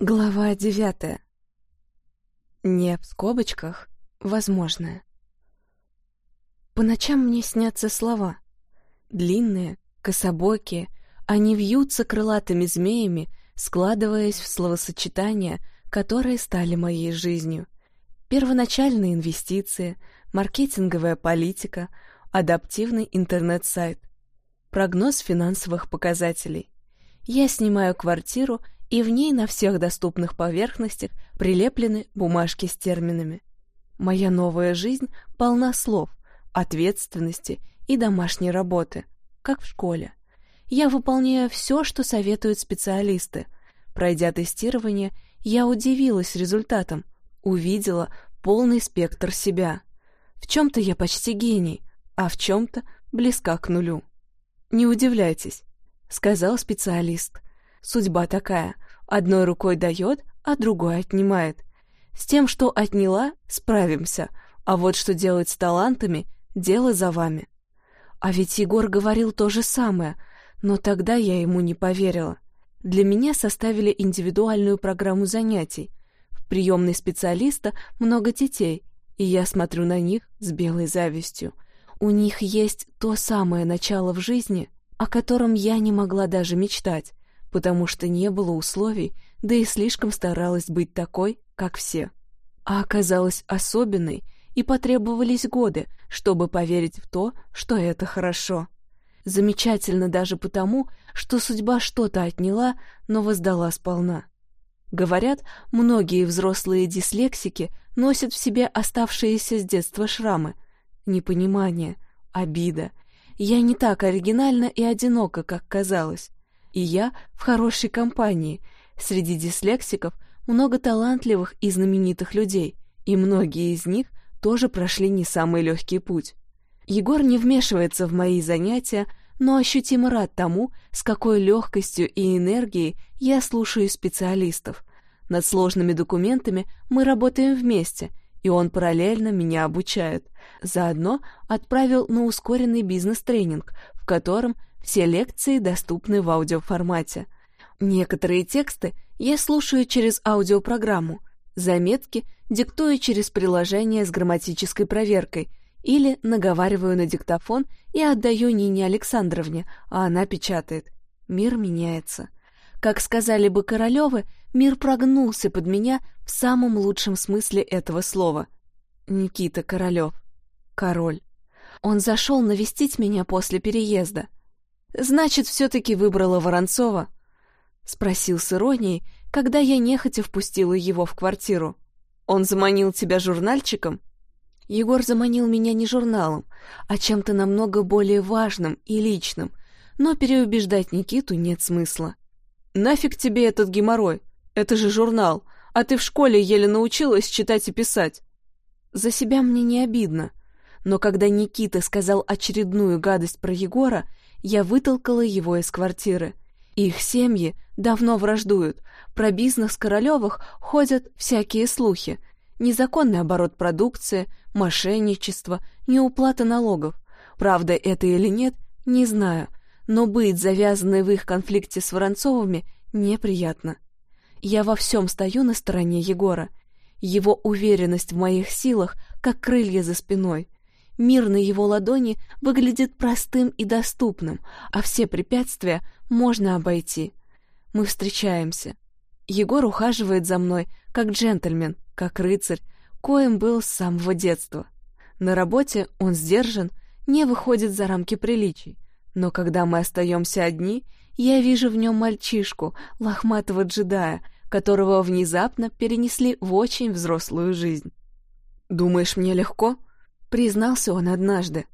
Глава девятая. Не в скобочках, возможное. По ночам мне снятся слова. Длинные, кособокие, они вьются крылатыми змеями, складываясь в словосочетания, которые стали моей жизнью. Первоначальные инвестиции, маркетинговая политика, адаптивный интернет-сайт, прогноз финансовых показателей. Я снимаю квартиру и в ней на всех доступных поверхностях прилеплены бумажки с терминами. Моя новая жизнь полна слов, ответственности и домашней работы, как в школе. Я выполняю все, что советуют специалисты. Пройдя тестирование, я удивилась результатом, увидела полный спектр себя. В чем-то я почти гений, а в чем-то близка к нулю. «Не удивляйтесь», — сказал специалист. Судьба такая. Одной рукой дает, а другой отнимает. С тем, что отняла, справимся. А вот что делать с талантами, дело за вами. А ведь Егор говорил то же самое, но тогда я ему не поверила. Для меня составили индивидуальную программу занятий. В приемной специалиста много детей, и я смотрю на них с белой завистью. У них есть то самое начало в жизни, о котором я не могла даже мечтать потому что не было условий, да и слишком старалась быть такой, как все. А оказалась особенной, и потребовались годы, чтобы поверить в то, что это хорошо. Замечательно даже потому, что судьба что-то отняла, но воздала сполна. Говорят, многие взрослые дислексики носят в себе оставшиеся с детства шрамы. Непонимание, обида. Я не так оригинальна и одинока, как казалось. И я в хорошей компании. Среди дислексиков много талантливых и знаменитых людей, и многие из них тоже прошли не самый легкий путь. Егор не вмешивается в мои занятия, но ощутимо рад тому, с какой легкостью и энергией я слушаю специалистов. Над сложными документами мы работаем вместе, и он параллельно меня обучает. Заодно отправил на ускоренный бизнес-тренинг, в котором все лекции доступны в аудиоформате. Некоторые тексты я слушаю через аудиопрограмму, заметки диктую через приложение с грамматической проверкой или наговариваю на диктофон и отдаю Нине Александровне, а она печатает. Мир меняется. Как сказали бы Королевы, мир прогнулся под меня в самом лучшем смысле этого слова. Никита Королев. Король. Он зашел навестить меня после переезда. Значит, все-таки выбрала Воронцова? Спросил с иронией, когда я нехотя впустила его в квартиру. Он заманил тебя журнальчиком? Егор заманил меня не журналом, а чем-то намного более важным и личным, но переубеждать Никиту нет смысла. «Нафиг тебе этот геморрой? Это же журнал, а ты в школе еле научилась читать и писать». За себя мне не обидно, но когда Никита сказал очередную гадость про Егора, я вытолкала его из квартиры. Их семьи давно враждуют, про бизнес Королевых ходят всякие слухи. Незаконный оборот продукции, мошенничество, неуплата налогов. Правда это или нет, не знаю, но быть завязанной в их конфликте с Воронцовыми неприятно. Я во всем стою на стороне Егора. Его уверенность в моих силах, как крылья за спиной — Мир на его ладони выглядит простым и доступным, а все препятствия можно обойти. Мы встречаемся. Егор ухаживает за мной, как джентльмен, как рыцарь, коим был с самого детства. На работе он сдержан, не выходит за рамки приличий. Но когда мы остаемся одни, я вижу в нем мальчишку, лохматого джедая, которого внезапно перенесли в очень взрослую жизнь. «Думаешь, мне легко?» Признался он однажды.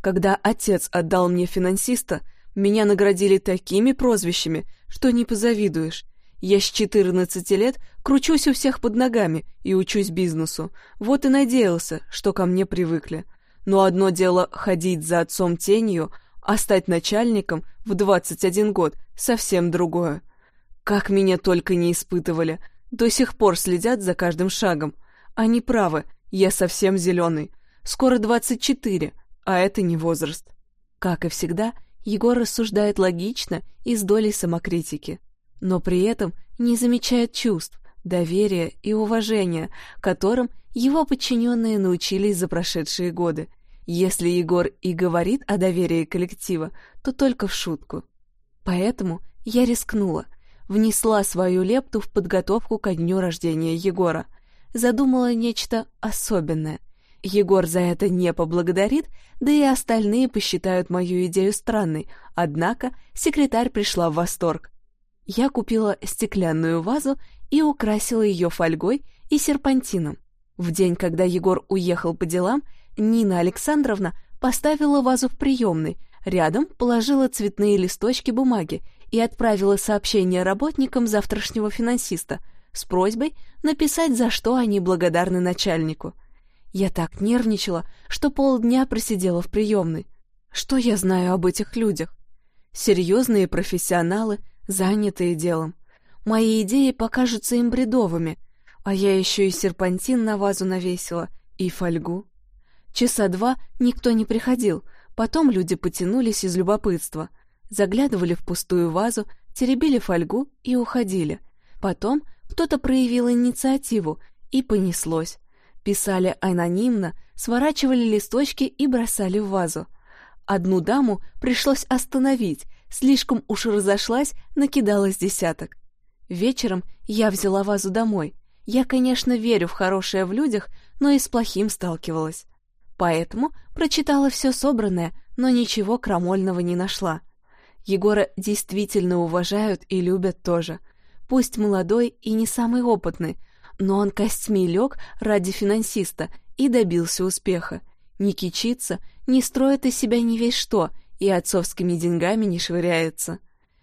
Когда отец отдал мне финансиста, меня наградили такими прозвищами, что не позавидуешь. Я с 14 лет кручусь у всех под ногами и учусь бизнесу. Вот и надеялся, что ко мне привыкли. Но одно дело ходить за отцом тенью, а стать начальником в 21 год совсем другое. Как меня только не испытывали, до сих пор следят за каждым шагом. Они правы, я совсем зеленый. Скоро 24, а это не возраст. Как и всегда, Егор рассуждает логично и с долей самокритики. Но при этом не замечает чувств, доверия и уважения, которым его подчиненные научились за прошедшие годы. Если Егор и говорит о доверии коллектива, то только в шутку. Поэтому я рискнула, внесла свою лепту в подготовку ко дню рождения Егора, задумала нечто особенное. Егор за это не поблагодарит, да и остальные посчитают мою идею странной, однако секретарь пришла в восторг. Я купила стеклянную вазу и украсила ее фольгой и серпантином. В день, когда Егор уехал по делам, Нина Александровна поставила вазу в приемной, рядом положила цветные листочки бумаги и отправила сообщение работникам завтрашнего финансиста с просьбой написать, за что они благодарны начальнику. Я так нервничала, что полдня просидела в приемной. Что я знаю об этих людях? Серьезные профессионалы, занятые делом. Мои идеи покажутся им бредовыми, а я еще и серпантин на вазу навесила, и фольгу. Часа два никто не приходил, потом люди потянулись из любопытства — заглядывали в пустую вазу, теребили фольгу и уходили. Потом кто-то проявил инициативу, и понеслось. Писали анонимно, сворачивали листочки и бросали в вазу. Одну даму пришлось остановить, слишком уж разошлась, накидалось десяток. Вечером я взяла вазу домой. Я, конечно, верю в хорошее в людях, но и с плохим сталкивалась. Поэтому прочитала все собранное, но ничего крамольного не нашла. Егора действительно уважают и любят тоже. Пусть молодой и не самый опытный, но он костьми лег ради финансиста и добился успеха. Не кичится, не строит из себя ни весь что и отцовскими деньгами не швыряется.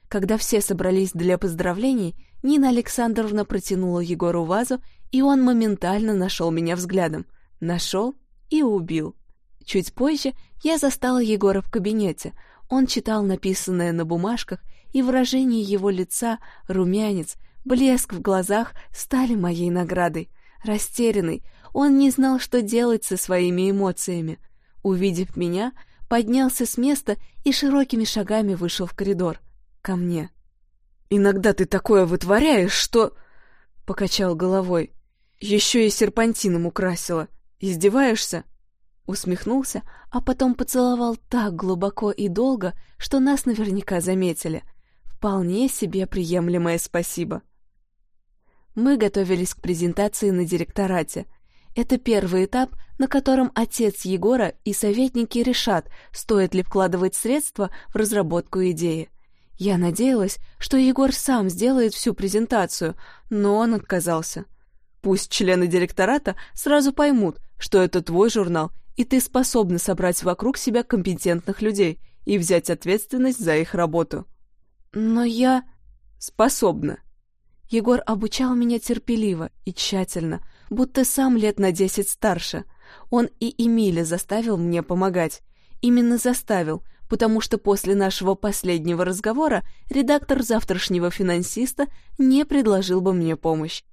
Когда все собрались для поздравлений, Нина Александровна протянула Егору вазу, и он моментально нашел меня взглядом. Нашел и убил. Чуть позже я застала Егора в кабинете — он читал написанное на бумажках, и выражение его лица, румянец, блеск в глазах стали моей наградой. Растерянный, он не знал, что делать со своими эмоциями. Увидев меня, поднялся с места и широкими шагами вышел в коридор. Ко мне. «Иногда ты такое вытворяешь, что...» — покачал головой. «Еще и серпантином украсила. Издеваешься?» Усмехнулся, а потом поцеловал так глубоко и долго, что нас наверняка заметили. Вполне себе приемлемое спасибо. Мы готовились к презентации на директорате. Это первый этап, на котором отец Егора и советники решат, стоит ли вкладывать средства в разработку идеи. Я надеялась, что Егор сам сделает всю презентацию, но он отказался. Пусть члены директората сразу поймут, что это твой журнал и ты способна собрать вокруг себя компетентных людей и взять ответственность за их работу. Но я... способна. Егор обучал меня терпеливо и тщательно, будто сам лет на десять старше. Он и Эмиля заставил мне помогать. Именно заставил, потому что после нашего последнего разговора редактор завтрашнего финансиста не предложил бы мне помощь.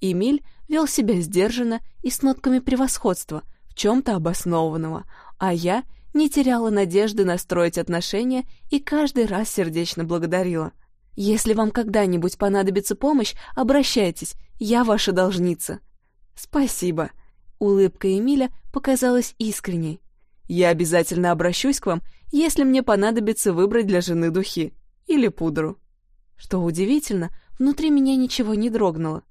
Эмиль вел себя сдержанно и с нотками превосходства — чем-то обоснованного, а я не теряла надежды настроить отношения и каждый раз сердечно благодарила. «Если вам когда-нибудь понадобится помощь, обращайтесь, я ваша должница». «Спасибо». Улыбка Эмиля показалась искренней. «Я обязательно обращусь к вам, если мне понадобится выбрать для жены духи или пудру». Что удивительно, внутри меня ничего не дрогнуло.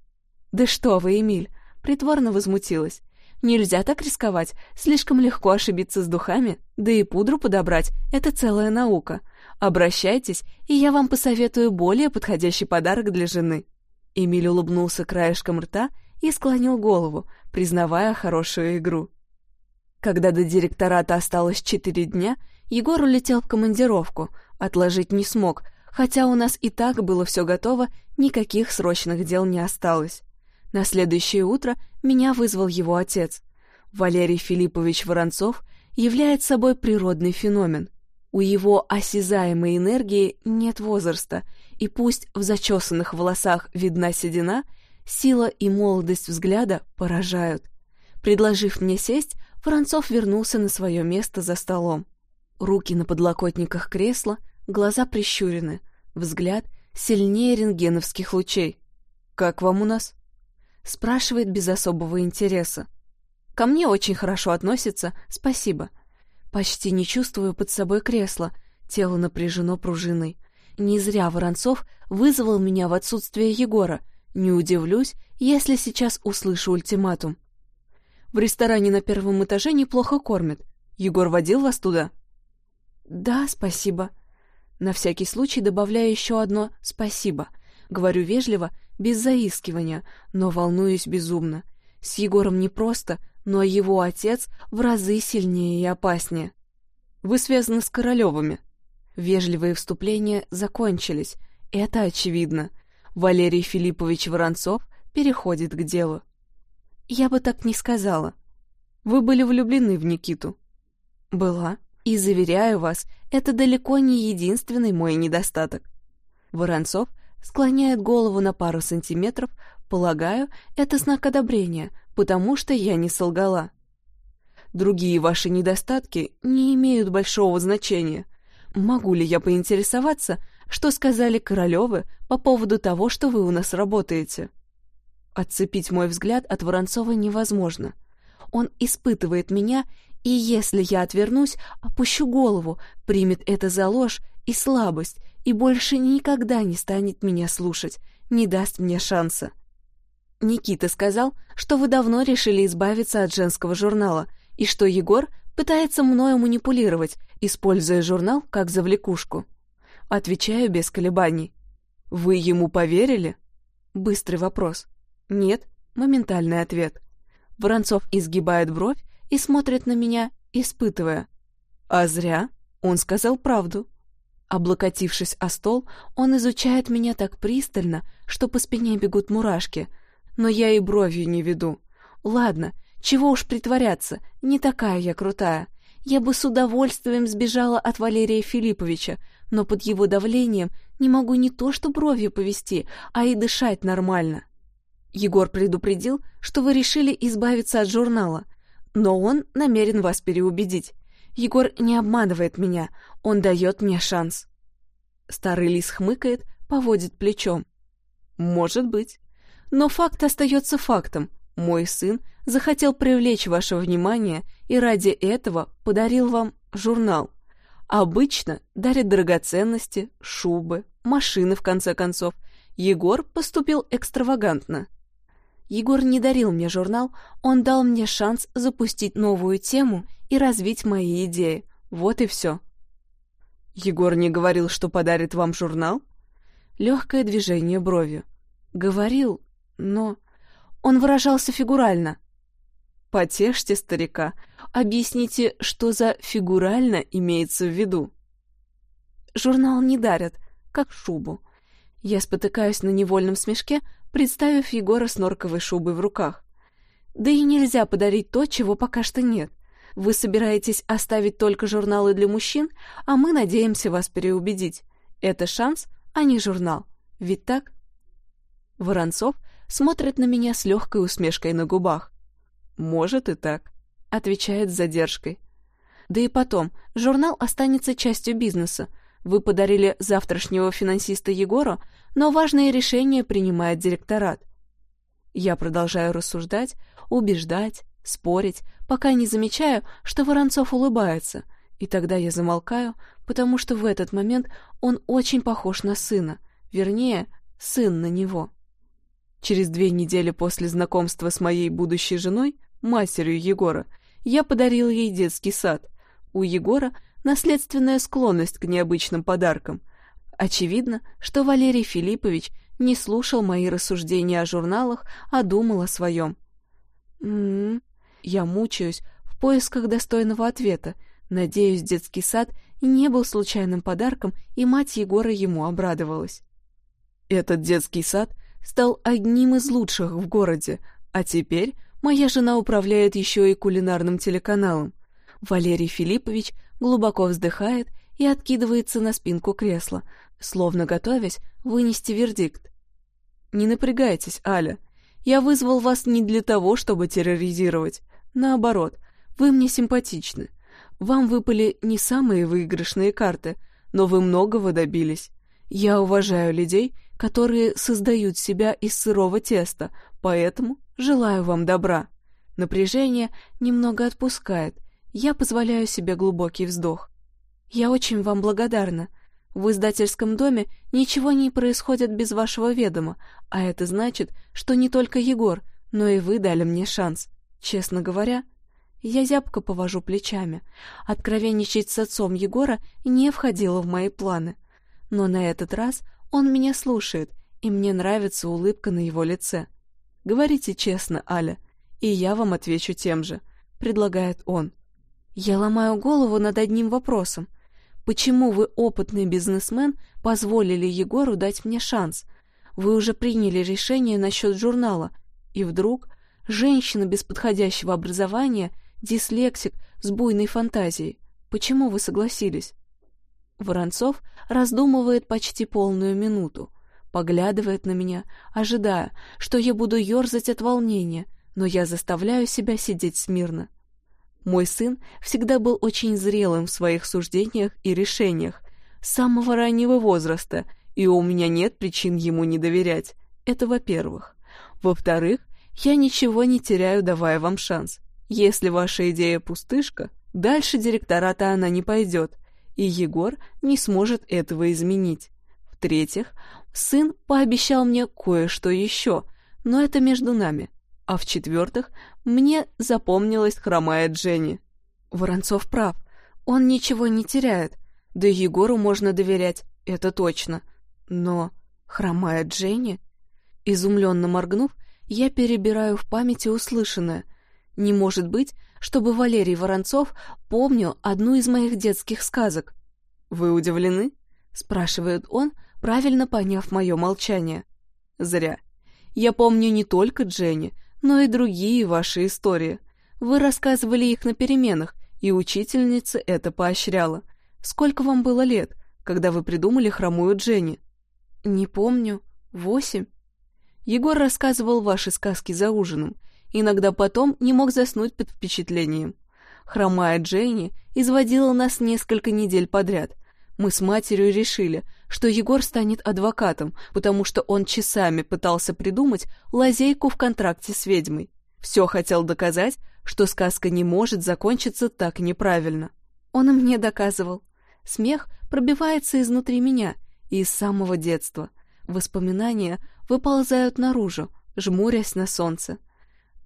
«Да что вы, Эмиль!» Притворно возмутилась. Нельзя так рисковать, слишком легко ошибиться с духами, да и пудру подобрать — это целая наука. Обращайтесь, и я вам посоветую более подходящий подарок для жены». Эмиль улыбнулся краешком рта и склонил голову, признавая хорошую игру. Когда до директората осталось четыре дня, Егор улетел в командировку, отложить не смог, хотя у нас и так было все готово, никаких срочных дел не осталось. На следующее утро меня вызвал его отец. Валерий Филиппович Воронцов является собой природный феномен. У его осязаемой энергии нет возраста, и пусть в зачесанных волосах видна седина, сила и молодость взгляда поражают. Предложив мне сесть, Воронцов вернулся на свое место за столом. Руки на подлокотниках кресла, глаза прищурены, взгляд сильнее рентгеновских лучей. «Как вам у нас?» Спрашивает без особого интереса. Ко мне очень хорошо относится, спасибо. Почти не чувствую под собой кресла, тело напряжено пружиной. Не зря Воронцов вызвал меня в отсутствие Егора. Не удивлюсь, если сейчас услышу ультиматум. В ресторане на первом этаже неплохо кормят. Егор водил вас туда? Да, спасибо. На всякий случай добавляю еще одно «спасибо». Говорю вежливо, без заискивания, но волнуюсь безумно. С Егором непросто, но его отец в разы сильнее и опаснее. Вы связаны с Королевыми. Вежливые вступления закончились, это очевидно. Валерий Филиппович Воронцов переходит к делу. Я бы так не сказала. Вы были влюблены в Никиту. Была. И, заверяю вас, это далеко не единственный мой недостаток. Воронцов склоняет голову на пару сантиметров, полагаю, это знак одобрения, потому что я не солгала. Другие ваши недостатки не имеют большого значения. Могу ли я поинтересоваться, что сказали Королевы по поводу того, что вы у нас работаете? Отцепить мой взгляд от Воронцова невозможно. Он испытывает меня, и если я отвернусь, опущу голову, примет это за ложь и слабость, и больше никогда не станет меня слушать, не даст мне шанса. Никита сказал, что вы давно решили избавиться от женского журнала, и что Егор пытается мною манипулировать, используя журнал как завлекушку. Отвечаю без колебаний. Вы ему поверили? Быстрый вопрос. Нет, моментальный ответ. Воронцов изгибает бровь и смотрит на меня, испытывая. А зря, он сказал правду. Облокотившись о стол, он изучает меня так пристально, что по спине бегут мурашки — но я и бровью не веду. Ладно, чего уж притворяться, не такая я крутая. Я бы с удовольствием сбежала от Валерия Филипповича, но под его давлением не могу не то что бровью повести, а и дышать нормально. Егор предупредил, что вы решили избавиться от журнала, но он намерен вас переубедить. Егор не обманывает меня, он дает мне шанс. Старый лис хмыкает, поводит плечом. Может быть. Но факт остается фактом. Мой сын захотел привлечь ваше внимание и ради этого подарил вам журнал. Обычно дарят драгоценности, шубы, машины, в конце концов. Егор поступил экстравагантно. Егор не дарил мне журнал, он дал мне шанс запустить новую тему и развить мои идеи. Вот и все. Егор не говорил, что подарит вам журнал? Легкое движение бровью. Говорил, но он выражался фигурально. Потешьте старика, объясните, что за фигурально имеется в виду. Журнал не дарят, как шубу. Я спотыкаюсь на невольном смешке, представив Егора с норковой шубой в руках. Да и нельзя подарить то, чего пока что нет. Вы собираетесь оставить только журналы для мужчин, а мы надеемся вас переубедить. Это шанс, а не журнал. Ведь так? Воронцов смотрит на меня с легкой усмешкой на губах. «Может и так», — отвечает с задержкой. «Да и потом, журнал останется частью бизнеса. Вы подарили завтрашнего финансиста Егору, но важные решения принимает директорат. Я продолжаю рассуждать, убеждать, спорить, пока не замечаю, что Воронцов улыбается, и тогда я замолкаю, потому что в этот момент он очень похож на сына, вернее, сын на него. Через две недели после знакомства с моей будущей женой, матерью Егора, я подарил ей детский сад. У Егора наследственная склонность к необычным подаркам. Очевидно, что Валерий Филиппович не слушал мои рассуждения о журналах, а думал о своем. М-м, я мучаюсь в поисках достойного ответа. Надеюсь, детский сад не был случайным подарком, и мать Егора ему обрадовалась. Этот детский сад — стал одним из лучших в городе, а теперь моя жена управляет еще и кулинарным телеканалом. Валерий Филиппович глубоко вздыхает и откидывается на спинку кресла, словно готовясь вынести вердикт. «Не напрягайтесь, Аля. Я вызвал вас не для того, чтобы терроризировать. Наоборот, вы мне симпатичны. Вам выпали не самые выигрышные карты, но вы многого добились. Я уважаю людей, которые создают себя из сырого теста, поэтому желаю вам добра. Напряжение немного отпускает, я позволяю себе глубокий вздох. Я очень вам благодарна. В издательском доме ничего не происходит без вашего ведома, а это значит, что не только Егор, но и вы дали мне шанс. Честно говоря, я зябко повожу плечами. Откровенничать с отцом Егора не входило в мои планы. Но на этот раз он меня слушает, и мне нравится улыбка на его лице. «Говорите честно, Аля, и я вам отвечу тем же», — предлагает он. Я ломаю голову над одним вопросом. Почему вы, опытный бизнесмен, позволили Егору дать мне шанс? Вы уже приняли решение насчет журнала, и вдруг женщина без подходящего образования, дислексик с буйной фантазией. Почему вы согласились? Воронцов раздумывает почти полную минуту, поглядывает на меня, ожидая, что я буду ерзать от волнения, но я заставляю себя сидеть смирно. Мой сын всегда был очень зрелым в своих суждениях и решениях, с самого раннего возраста, и у меня нет причин ему не доверять. Это во-первых. Во-вторых, я ничего не теряю, давая вам шанс. Если ваша идея пустышка, дальше директората она не пойдет, и Егор не сможет этого изменить. В-третьих, сын пообещал мне кое-что еще, но это между нами. А в-четвертых, мне запомнилась хромая Дженни. Воронцов прав, он ничего не теряет, да Егору можно доверять, это точно. Но хромая Дженни? Изумленно моргнув, я перебираю в памяти услышанное. Не может быть, чтобы Валерий Воронцов помнил одну из моих детских сказок. «Вы удивлены?» — спрашивает он, правильно поняв мое молчание. «Зря. Я помню не только Дженни, но и другие ваши истории. Вы рассказывали их на переменах, и учительница это поощряла. Сколько вам было лет, когда вы придумали хромую Дженни?» «Не помню. Восемь?» Егор рассказывал ваши сказки за ужином, иногда потом не мог заснуть под впечатлением. Хромая Дженни изводила нас несколько недель подряд. Мы с матерью решили, что Егор станет адвокатом, потому что он часами пытался придумать лазейку в контракте с ведьмой. Все хотел доказать, что сказка не может закончиться так неправильно. Он и мне доказывал. Смех пробивается изнутри меня и из самого детства. Воспоминания выползают наружу, жмурясь на солнце.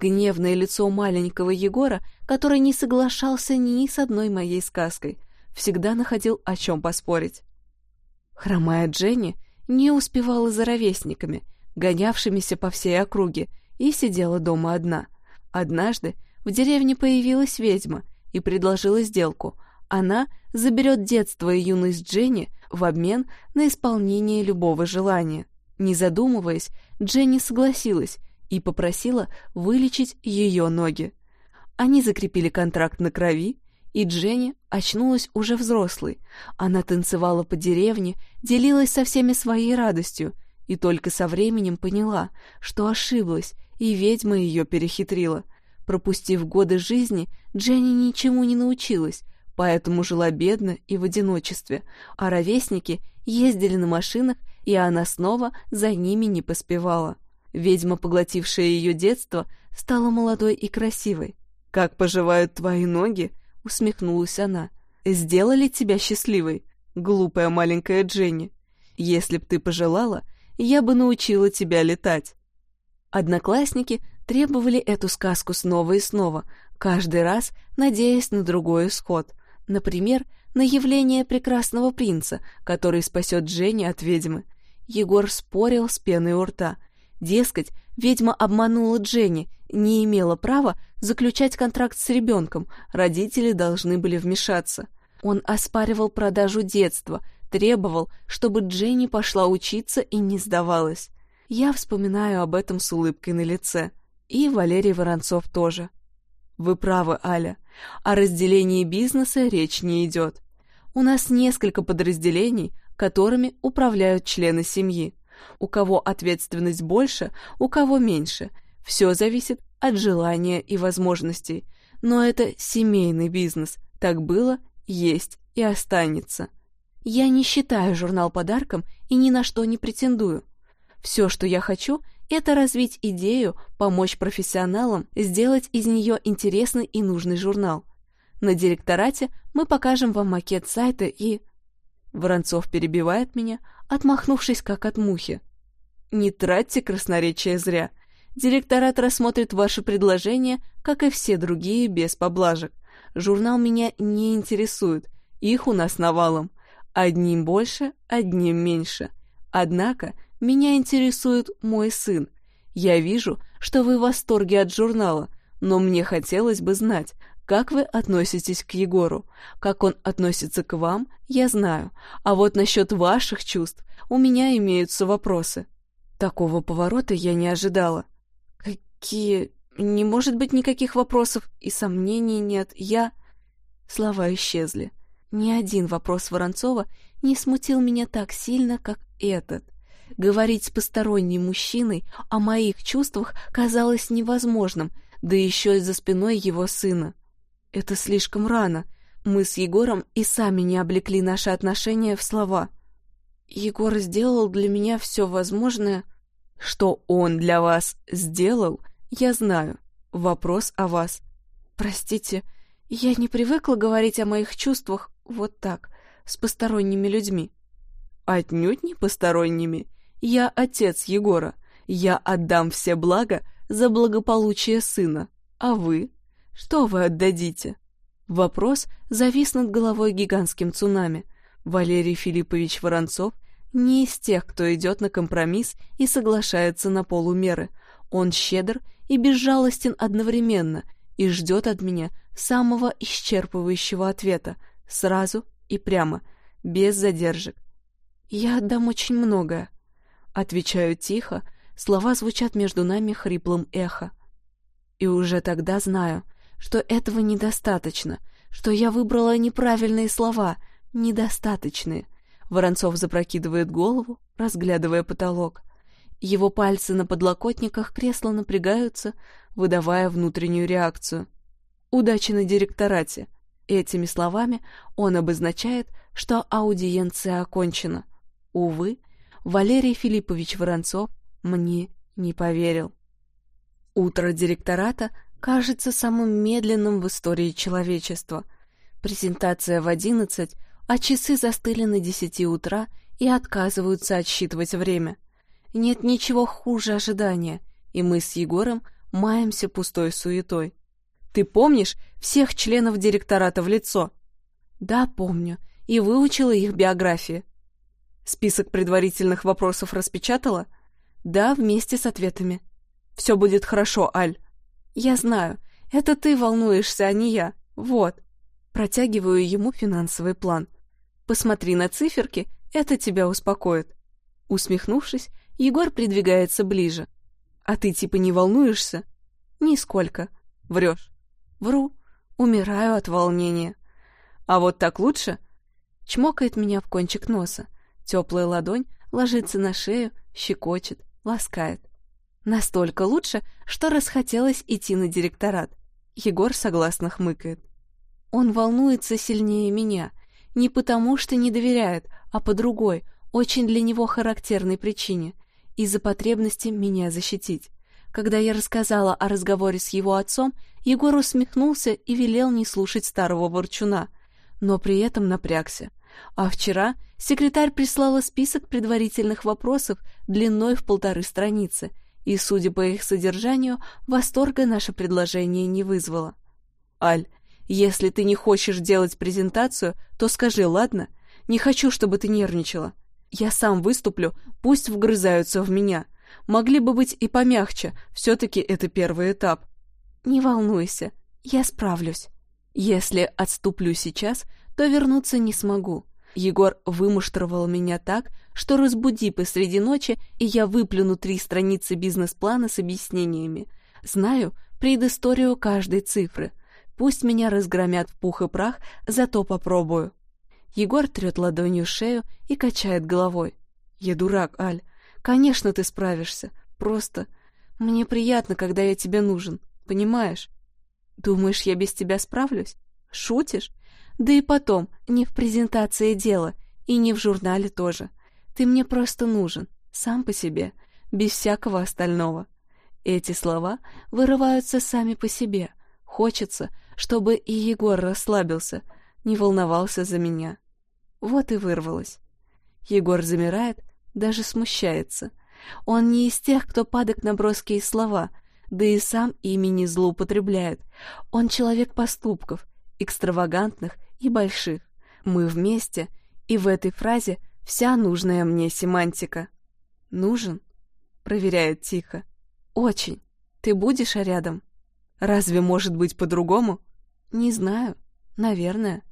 Гневное лицо маленького Егора, который не соглашался ни с одной моей сказкой, всегда находил о чем поспорить. Хромая Дженни не успевала за ровесниками, гонявшимися по всей округе, и сидела дома одна. Однажды в деревне появилась ведьма и предложила сделку. Она заберет детство и юность Дженни в обмен на исполнение любого желания. Не задумываясь, Дженни согласилась и попросила вылечить ее ноги. Они закрепили контракт на крови, и Дженни очнулась уже взрослой. Она танцевала по деревне, делилась со всеми своей радостью, и только со временем поняла, что ошиблась, и ведьма ее перехитрила. Пропустив годы жизни, Дженни ничему не научилась, поэтому жила бедно и в одиночестве, а ровесники ездили на машинах, и она снова за ними не поспевала. Ведьма, поглотившая ее детство, стала молодой и красивой. «Как поживают твои ноги?» — усмехнулась она. «Сделали тебя счастливой, глупая маленькая Дженни. Если б ты пожелала, я бы научила тебя летать». Одноклассники требовали эту сказку снова и снова, каждый раз надеясь на другой исход. Например, на явление прекрасного принца, который спасет Дженни от ведьмы. Егор спорил с пеной у рта — Дескать, ведьма обманула Дженни, не имела права заключать контракт с ребенком, родители должны были вмешаться. Он оспаривал продажу детства, требовал, чтобы Дженни пошла учиться и не сдавалась. Я вспоминаю об этом с улыбкой на лице. И Валерий Воронцов тоже. Вы правы, Аля. О разделении бизнеса речь не идет. У нас несколько подразделений, которыми управляют члены семьи. У кого ответственность больше, у кого меньше. Все зависит от желания и возможностей. Но это семейный бизнес. Так было, есть и останется. Я не считаю журнал подарком и ни на что не претендую. Все, что я хочу, это развить идею, помочь профессионалам, сделать из нее интересный и нужный журнал. На директорате мы покажем вам макет сайта и... Воронцов перебивает меня, отмахнувшись как от мухи. Не тратьте красноречие зря. Директорат рассмотрит ваше предложение, как и все другие, без поблажек. Журнал меня не интересует, их у нас навалом. Одним больше, одним меньше. Однако меня интересует мой сын. Я вижу, что вы в восторге от журнала, но мне хотелось бы знать, как вы относитесь к Егору. Как он относится к вам, я знаю. А вот насчет ваших чувств у меня имеются вопросы. Такого поворота я не ожидала. Какие... Не может быть никаких вопросов и сомнений нет. Я... Слова исчезли. Ни один вопрос Воронцова не смутил меня так сильно, как этот. Говорить с посторонним мужчиной о моих чувствах казалось невозможным, да еще и за спиной его сына. Это слишком рано. Мы с Егором и сами не облекли наши отношения в слова. Егор сделал для меня все возможное. Что он для вас сделал, я знаю. Вопрос о вас. Простите, я не привыкла говорить о моих чувствах вот так, с посторонними людьми. Отнюдь не посторонними. Я отец Егора. Я отдам все блага за благополучие сына. А вы? Что вы отдадите? Вопрос завис над головой гигантским цунами. Валерий Филиппович Воронцов не из тех, кто идет на компромисс и соглашается на полумеры. Он щедр и безжалостен одновременно и ждет от меня самого исчерпывающего ответа, сразу и прямо, без задержек. «Я отдам очень многое», — отвечаю тихо, слова звучат между нами хриплым эхо. И уже тогда знаю, что этого недостаточно, что я выбрала неправильные слова, недостаточные. Воронцов запрокидывает голову, разглядывая потолок. Его пальцы на подлокотниках кресла напрягаются, выдавая внутреннюю реакцию. «Удачи на директорате!» Этими словами он обозначает, что аудиенция окончена. Увы, Валерий Филиппович Воронцов мне не поверил. Утро директората кажется самым медленным в истории человечества. Презентация в одиннадцать, а часы застыли на десяти утра и отказываются отсчитывать время. Нет ничего хуже ожидания, и мы с Егором маемся пустой суетой. Ты помнишь всех членов директората в лицо? Да, помню, и выучила их биографии. Список предварительных вопросов распечатала? Да, вместе с ответами. Все будет хорошо, Аль. «Я знаю, это ты волнуешься, а не я. Вот». Протягиваю ему финансовый план. «Посмотри на циферки, это тебя успокоит». Усмехнувшись, Егор придвигается ближе. «А ты типа не волнуешься?» «Нисколько». «Врешь». «Вру. Умираю от волнения». «А вот так лучше?» Чмокает меня в кончик носа. Теплая ладонь ложится на шею, щекочет, ласкает. Настолько лучше, что расхотелось идти на директорат. Егор согласно хмыкает. Он волнуется сильнее меня. Не потому, что не доверяет, а по другой, очень для него характерной причине. Из-за потребности меня защитить. Когда я рассказала о разговоре с его отцом, Егор усмехнулся и велел не слушать старого ворчуна, но при этом напрягся. А вчера секретарь прислала список предварительных вопросов длиной в полторы страницы, и, судя по их содержанию, восторга наше предложение не вызвало. «Аль, если ты не хочешь делать презентацию, то скажи, ладно? Не хочу, чтобы ты нервничала. Я сам выступлю, пусть вгрызаются в меня. Могли бы быть и помягче, все-таки это первый этап». «Не волнуйся, я справлюсь. Если отступлю сейчас, то вернуться не смогу. Егор вымуштровал меня так, что разбуди посреди ночи, и я выплюну три страницы бизнес-плана с объяснениями. Знаю предысторию каждой цифры. Пусть меня разгромят в пух и прах, зато попробую. Егор трет ладонью шею и качает головой. Я дурак, Аль. Конечно, ты справишься. Просто мне приятно, когда я тебе нужен. Понимаешь? Думаешь, я без тебя справлюсь? Шутишь? Да и потом, не в презентации дело, и не в журнале тоже. Ты мне просто нужен, сам по себе. без всякого остального. Эти слова вырываются сами по себе. Хочется, чтобы и Егор расслабился, не волновался за меня. Вот и вырвалось. Егор замирает, даже смущается. Он не из тех, кто падок на броские слова, да и сам ими не злоупотребляет. Он человек поступков, экстравагантных и больших. Мы вместе, и в этой фразе вся нужная мне семантика. «Нужен?» — проверяет тихо. «Очень. Ты будешь рядом?» «Разве может быть по-другому?» «Не знаю. Наверное».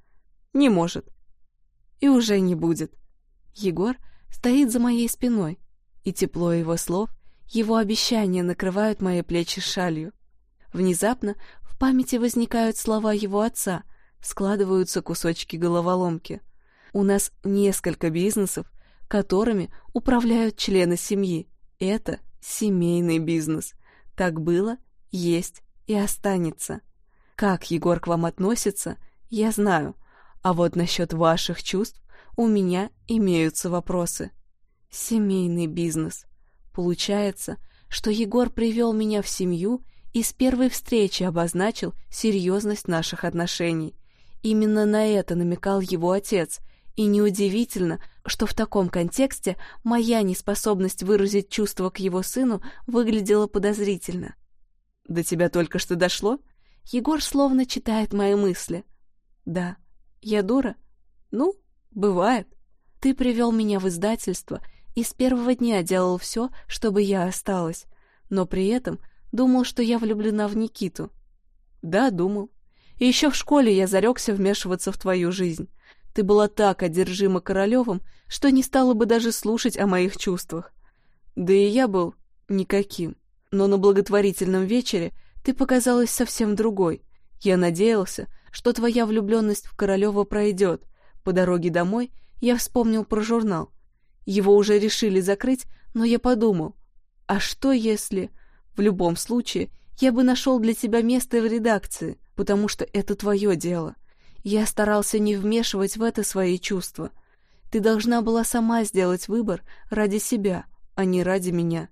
«Не может». «И уже не будет». Егор стоит за моей спиной, и тепло его слов, его обещания накрывают мои плечи шалью. Внезапно памяти возникают слова его отца, складываются кусочки головоломки. У нас несколько бизнесов, которыми управляют члены семьи. Это семейный бизнес. Так было, есть и останется. Как Егор к вам относится, я знаю, а вот насчет ваших чувств у меня имеются вопросы. Семейный бизнес. Получается, что Егор привел меня в семью и с первой встречи обозначил серьезность наших отношений. Именно на это намекал его отец, и неудивительно, что в таком контексте моя неспособность выразить чувства к его сыну выглядела подозрительно. «До тебя только что дошло?» Егор словно читает мои мысли. «Да. Я дура? Ну, бывает. Ты привел меня в издательство и с первого дня делал все, чтобы я осталась, но при этом думал, что я влюблена в Никиту. Да, думал. И еще в школе я зарекся вмешиваться в твою жизнь. Ты была так одержима Королевым, что не стала бы даже слушать о моих чувствах. Да и я был никаким. Но на благотворительном вечере ты показалась совсем другой. Я надеялся, что твоя влюбленность в Королева пройдет. По дороге домой я вспомнил про журнал. Его уже решили закрыть, но я подумал, а что если... В любом случае, я бы нашел для тебя место в редакции, потому что это твое дело. Я старался не вмешивать в это свои чувства. Ты должна была сама сделать выбор ради себя, а не ради меня.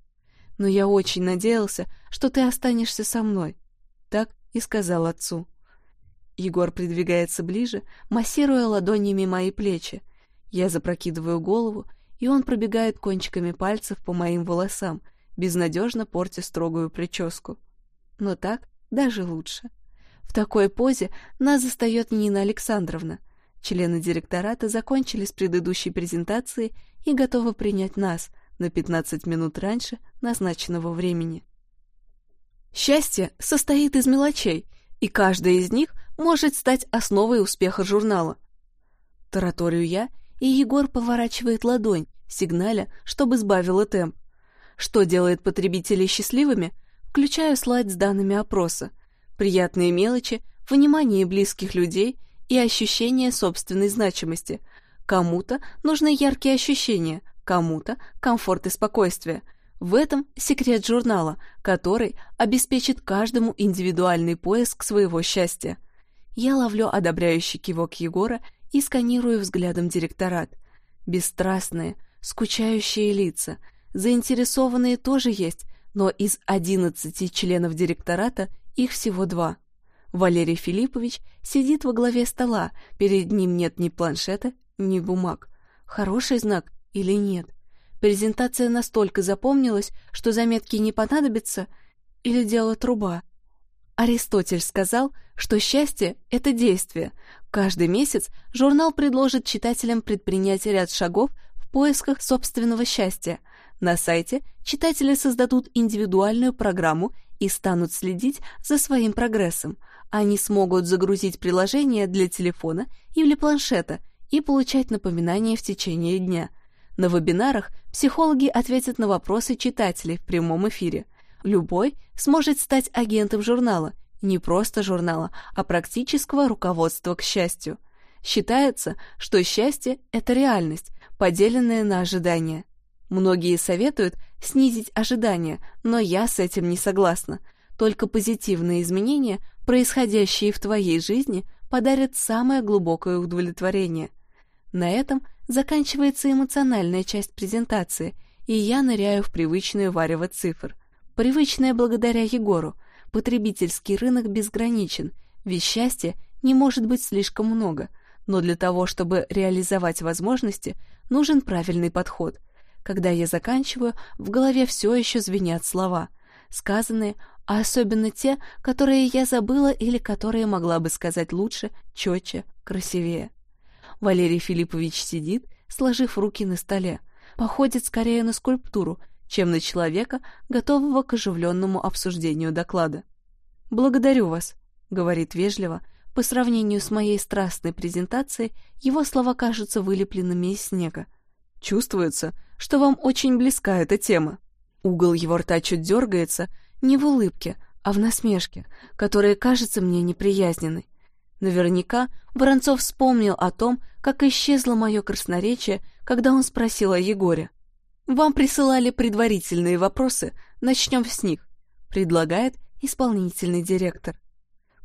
Но я очень надеялся, что ты останешься со мной. Так и сказал отцу. Егор придвигается ближе, массируя ладонями мои плечи. Я запрокидываю голову, и он пробегает кончиками пальцев по моим волосам, безнадежно портя строгую прическу. Но так даже лучше. В такой позе нас застает Нина Александровна. Члены директората закончили с предыдущей презентацией и готовы принять нас на 15 минут раньше назначенного времени. Счастье состоит из мелочей, и каждая из них может стать основой успеха журнала. Тараторию я, и Егор поворачивает ладонь, сигналя, чтобы сбавила темп. Что делает потребителей счастливыми? Включаю слайд с данными опроса — приятные мелочи, внимание близких людей и ощущение собственной значимости. Кому-то нужны яркие ощущения, кому-то комфорт и спокойствие. В этом секрет журнала, который обеспечит каждому индивидуальный поиск своего счастья. Я ловлю одобряющий кивок Егора и сканирую взглядом директорат. Бесстрастные, скучающие лица, заинтересованные тоже есть, но из 11 членов директората их всего два. Валерий Филиппович сидит во главе стола, перед ним нет ни планшета, ни бумаг. Хороший знак или нет? Презентация настолько запомнилась, что заметки не понадобятся, или дело труба? Аристотель сказал, что счастье — это действие. Каждый месяц журнал предложит читателям предпринять ряд шагов в поисках собственного счастья. На сайте читатели создадут индивидуальную программу и станут следить за своим прогрессом. Они смогут загрузить приложение для телефона или планшета и получать напоминания в течение дня. На вебинарах психологи ответят на вопросы читателей в прямом эфире. Любой сможет стать агентом журнала, не просто журнала, а практического руководства к счастью. Считается, что счастье — это реальность, поделенная на ожидания. Многие советуют снизить ожидания, но я с этим не согласна. Только позитивные изменения, происходящие в твоей жизни, подарят самое глубокое удовлетворение. На этом заканчивается эмоциональная часть презентации, и я ныряю в привычное варево цифр. Привычное благодаря Егору. Потребительский рынок безграничен, ведь счастья не может быть слишком много, но для того, чтобы реализовать возможности, нужен правильный подход. Когда я заканчиваю, в голове все еще звенят слова, сказанные, а особенно те, которые я забыла или которые могла бы сказать лучше, четче, красивее. Валерий Филиппович сидит, сложив руки на столе, походит скорее на скульптуру, чем на человека, готового к оживленному обсуждению доклада. «Благодарю вас», — говорит вежливо, по сравнению с моей страстной презентацией, его слова кажутся вылепленными из снега. Чувствуется, что вам очень близка эта тема. Угол его рта чуть дергается, не в улыбке, а в насмешке, которая кажется мне неприязненной. Наверняка Воронцов вспомнил о том, как исчезло мое красноречие, когда он спросил о Егоре. «Вам присылали предварительные вопросы, начнем с них», — предлагает исполнительный директор.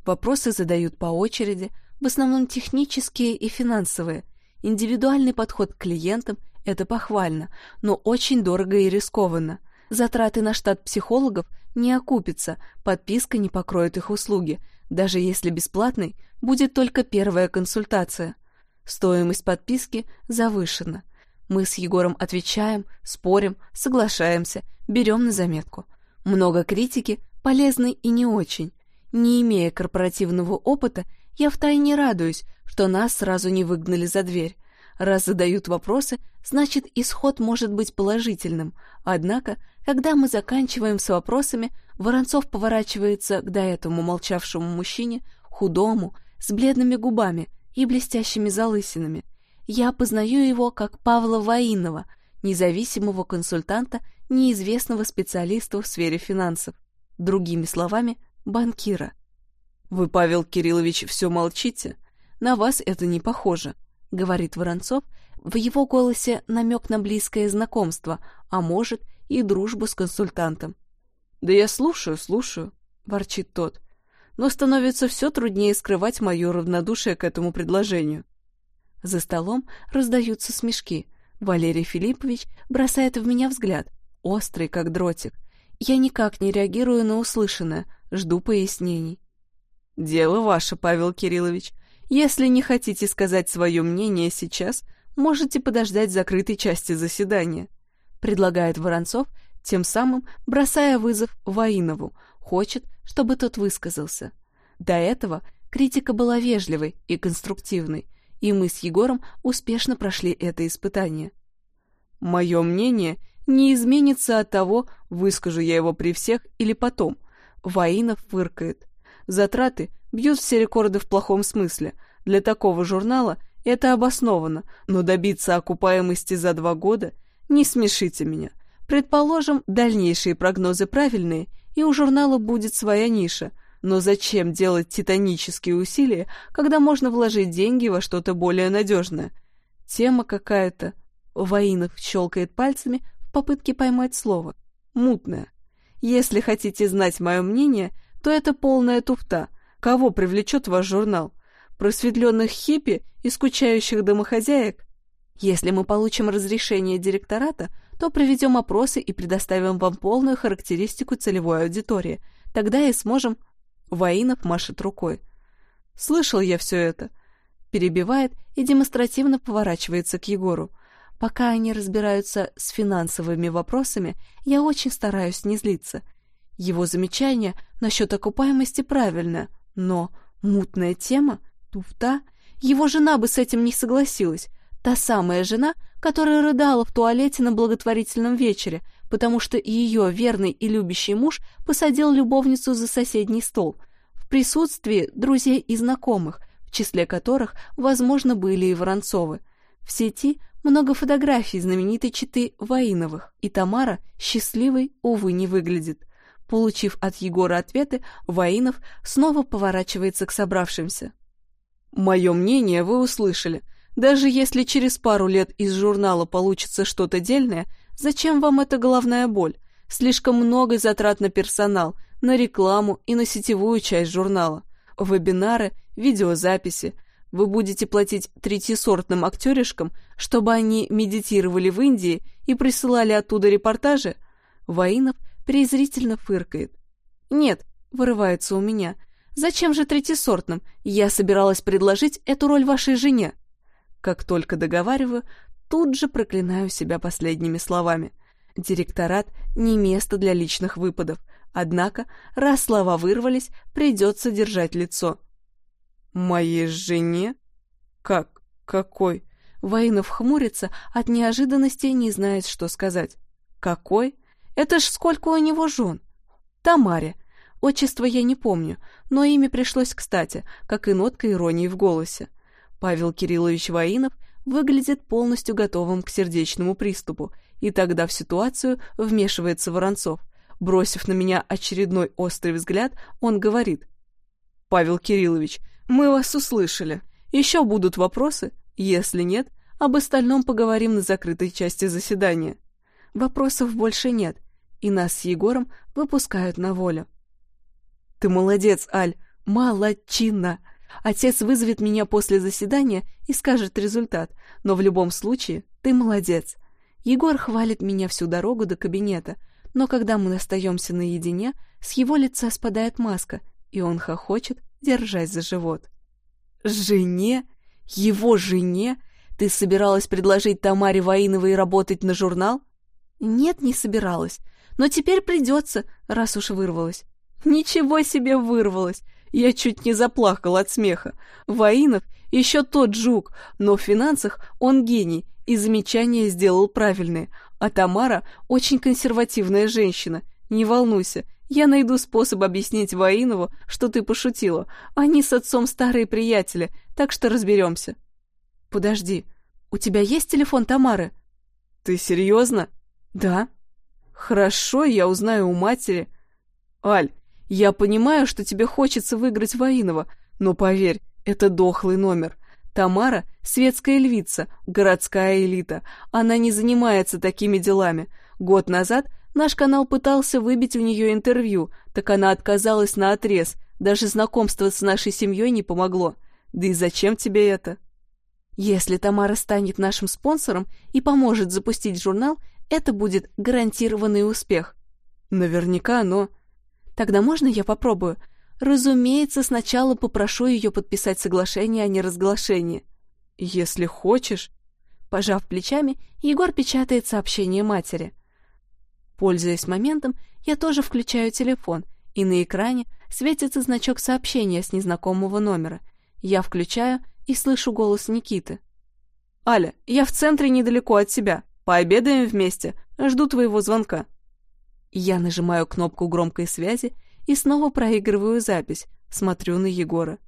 Вопросы задают по очереди, в основном технические и финансовые. Индивидуальный подход к клиентам – это похвально, но очень дорого и рискованно. Затраты на штат психологов не окупятся, подписка не покроет их услуги, даже если бесплатной будет только первая консультация. Стоимость подписки завышена. Мы с Егором отвечаем, спорим, соглашаемся, берем на заметку. Много критики, полезной и не очень. Не имея корпоративного опыта, я втайне радуюсь, что нас сразу не выгнали за дверь. Раз задают вопросы, значит, исход может быть положительным. Однако, когда мы заканчиваем с вопросами, Воронцов поворачивается к до этому молчавшему мужчине, худому, с бледными губами и блестящими залысинами. Я познаю его как Павла Воинова, независимого консультанта, неизвестного специалиста в сфере финансов. Другими словами, банкира. «Вы, Павел Кириллович, все молчите? На вас это не похоже», — говорит Воронцов. В его голосе намек на близкое знакомство, а может и дружбу с консультантом. «Да я слушаю, слушаю», — ворчит тот. «Но становится все труднее скрывать мое равнодушие к этому предложению». За столом раздаются смешки. Валерий Филиппович бросает в меня взгляд, острый, как дротик. Я никак не реагирую на услышанное, жду пояснений. «Дело ваше, Павел Кириллович. Если не хотите сказать свое мнение сейчас, можете подождать закрытой части заседания», предлагает Воронцов, тем самым бросая вызов Воинову, хочет, чтобы тот высказался. До этого критика была вежливой и конструктивной, и мы с Егором успешно прошли это испытание. «Мое мнение не изменится от того, выскажу я его при всех или потом. Воинов фыркает. Затраты бьют все рекорды в плохом смысле. Для такого журнала это обосновано, но добиться окупаемости за два года не смешите меня. Предположим, дальнейшие прогнозы правильные, и у журнала будет своя ниша. Но зачем делать титанические усилия, когда можно вложить деньги во что-то более надежное? Тема какая-то. Воинов щелкает пальцами, попытке поймать слово. Мутное. Если хотите знать мое мнение, то это полная туфта. Кого привлечет ваш журнал? Просветленных хиппи и скучающих домохозяек? Если мы получим разрешение директората, то проведем опросы и предоставим вам полную характеристику целевой аудитории. Тогда и сможем... Воинов машет рукой. Слышал я все это. Перебивает и демонстративно поворачивается к Егору. Пока они разбираются с финансовыми вопросами, я очень стараюсь не злиться. Его замечание насчет окупаемости правильно, но мутная тема, туфта, его жена бы с этим не согласилась. Та самая жена, которая рыдала в туалете на благотворительном вечере, потому что ее верный и любящий муж посадил любовницу за соседний стол, в присутствии друзей и знакомых, в числе которых, возможно, были и Воронцовы. В сети много фотографий знаменитой читы Воиновых, и Тамара счастливой, увы, не выглядит. Получив от Егора ответы, Воинов снова поворачивается к собравшимся. «Мое мнение вы услышали. Даже если через пару лет из журнала получится что-то дельное, зачем вам эта головная боль? Слишком много затрат на персонал, на рекламу и на сетевую часть журнала. Вебинары, видеозаписи, вы будете платить третьесортным актеришкам, чтобы они медитировали в Индии и присылали оттуда репортажи? Воинов презрительно фыркает. Нет, вырывается у меня. Зачем же третьесортным? Я собиралась предложить эту роль вашей жене. Как только договариваю, тут же проклинаю себя последними словами. Директорат не место для личных выпадов, однако, раз слова вырвались, придется держать лицо. «Моей жене? Как? Какой?» Воинов хмурится, от неожиданности не знает, что сказать. «Какой? Это ж сколько у него жен?» «Тамаре. Отчество я не помню, но имя пришлось кстати, как и нотка иронии в голосе. Павел Кириллович Воинов выглядит полностью готовым к сердечному приступу, и тогда в ситуацию вмешивается Воронцов. Бросив на меня очередной острый взгляд, он говорит. «Павел Кириллович, мы вас услышали. Еще будут вопросы? Если нет, об остальном поговорим на закрытой части заседания». Вопросов больше нет, и нас с Егором выпускают на волю. «Ты молодец, Аль, молодчина!» Отец вызовет меня после заседания и скажет результат, но в любом случае ты молодец. Егор хвалит меня всю дорогу до кабинета, но когда мы остаемся наедине, с его лица спадает маска, и он хохочет, держась за живот. «Жене? Его жене? Ты собиралась предложить Тамаре Воиновой работать на журнал?» «Нет, не собиралась. Но теперь придется, раз уж вырвалась». «Ничего себе вырвалась! Я чуть не заплакал от смеха. Воинов еще тот жук, но в финансах он гений и замечания сделал правильные. А Тамара очень консервативная женщина. Не волнуйся, я найду способ объяснить Воинову, что ты пошутила. Они с отцом старые приятели, так что разберемся. Подожди, у тебя есть телефон Тамары? Ты серьезно? Да. Хорошо, я узнаю у матери. Аль, я понимаю, что тебе хочется выиграть Воинова, но поверь, это дохлый номер. Тамара — светская львица, городская элита. Она не занимается такими делами. Год назад наш канал пытался выбить у нее интервью, так она отказалась на отрез. Даже знакомство с нашей семьей не помогло. Да и зачем тебе это? Если Тамара станет нашим спонсором и поможет запустить журнал, это будет гарантированный успех. Наверняка, но... Тогда можно я попробую? Разумеется, сначала попрошу ее подписать соглашение о неразглашении. Если хочешь. Пожав плечами, Егор печатает сообщение матери. Пользуясь моментом, я тоже включаю телефон, и на экране светится значок сообщения с незнакомого номера. Я включаю и слышу голос Никиты. «Аля, я в центре недалеко от тебя. Пообедаем вместе. Жду твоего звонка». Я нажимаю кнопку громкой связи и снова проигрываю запись, смотрю на Егора.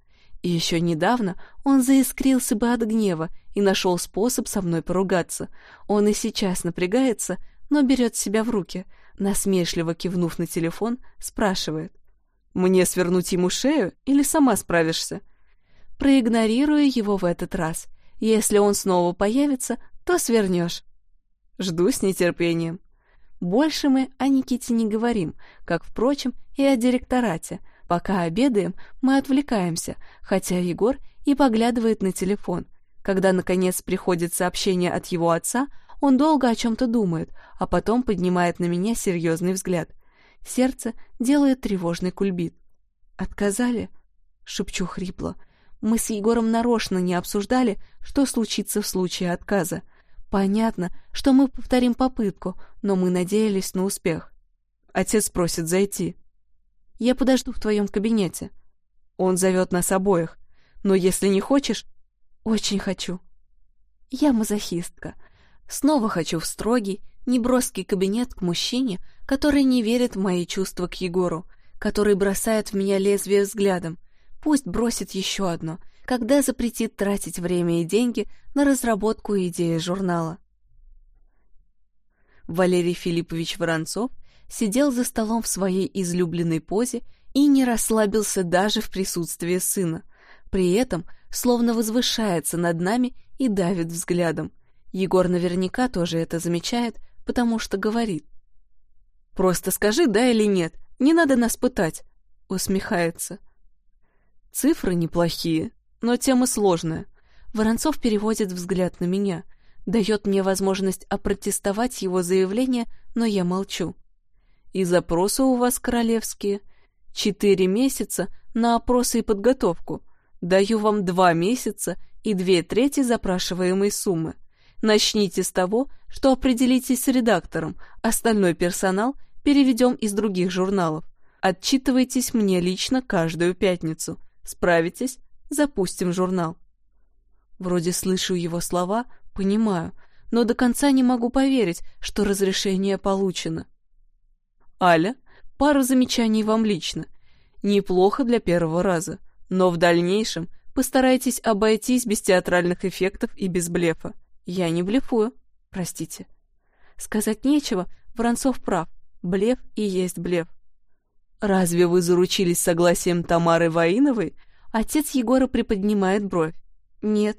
Еще недавно он заискрился бы от гнева и нашел способ со мной поругаться. Он и сейчас напрягается, но берет себя в руки, насмешливо кивнув на телефон, спрашивает. «Мне свернуть ему шею или сама справишься?» Проигнорирую его в этот раз. Если он снова появится, то свернешь. Жду с нетерпением. Больше мы о Никите не говорим, как, впрочем, и о директорате. Пока обедаем, мы отвлекаемся, хотя Егор и поглядывает на телефон. Когда, наконец, приходит сообщение от его отца, он долго о чем-то думает, а потом поднимает на меня серьезный взгляд. Сердце делает тревожный кульбит. «Отказали?» — шепчу хрипло. «Мы с Егором нарочно не обсуждали, что случится в случае отказа. Понятно, что мы повторим попытку, но мы надеялись на успех. Отец просит зайти. Я подожду в твоем кабинете. Он зовет нас обоих. Но если не хочешь... Очень хочу. Я мазохистка. Снова хочу в строгий, неброский кабинет к мужчине, который не верит в мои чувства к Егору, который бросает в меня лезвие взглядом. Пусть бросит еще одно — когда запретит тратить время и деньги на разработку идеи журнала. Валерий Филиппович Воронцов сидел за столом в своей излюбленной позе и не расслабился даже в присутствии сына. При этом словно возвышается над нами и давит взглядом. Егор наверняка тоже это замечает, потому что говорит. «Просто скажи да или нет, не надо нас пытать», — усмехается. «Цифры неплохие», но тема сложная. Воронцов переводит взгляд на меня. дает мне возможность опротестовать его заявление, но я молчу. И запросы у вас королевские. Четыре месяца на опросы и подготовку. Даю вам два месяца и две трети запрашиваемой суммы. Начните с того, что определитесь с редактором, остальной персонал переведем из других журналов. Отчитывайтесь мне лично каждую пятницу. Справитесь, запустим журнал. Вроде слышу его слова, понимаю, но до конца не могу поверить, что разрешение получено. Аля, пару замечаний вам лично. Неплохо для первого раза, но в дальнейшем постарайтесь обойтись без театральных эффектов и без блефа. Я не блефую, простите. Сказать нечего, Воронцов прав, блеф и есть блеф. Разве вы заручились согласием Тамары Ваиновой? Отец Егора приподнимает бровь. Нет.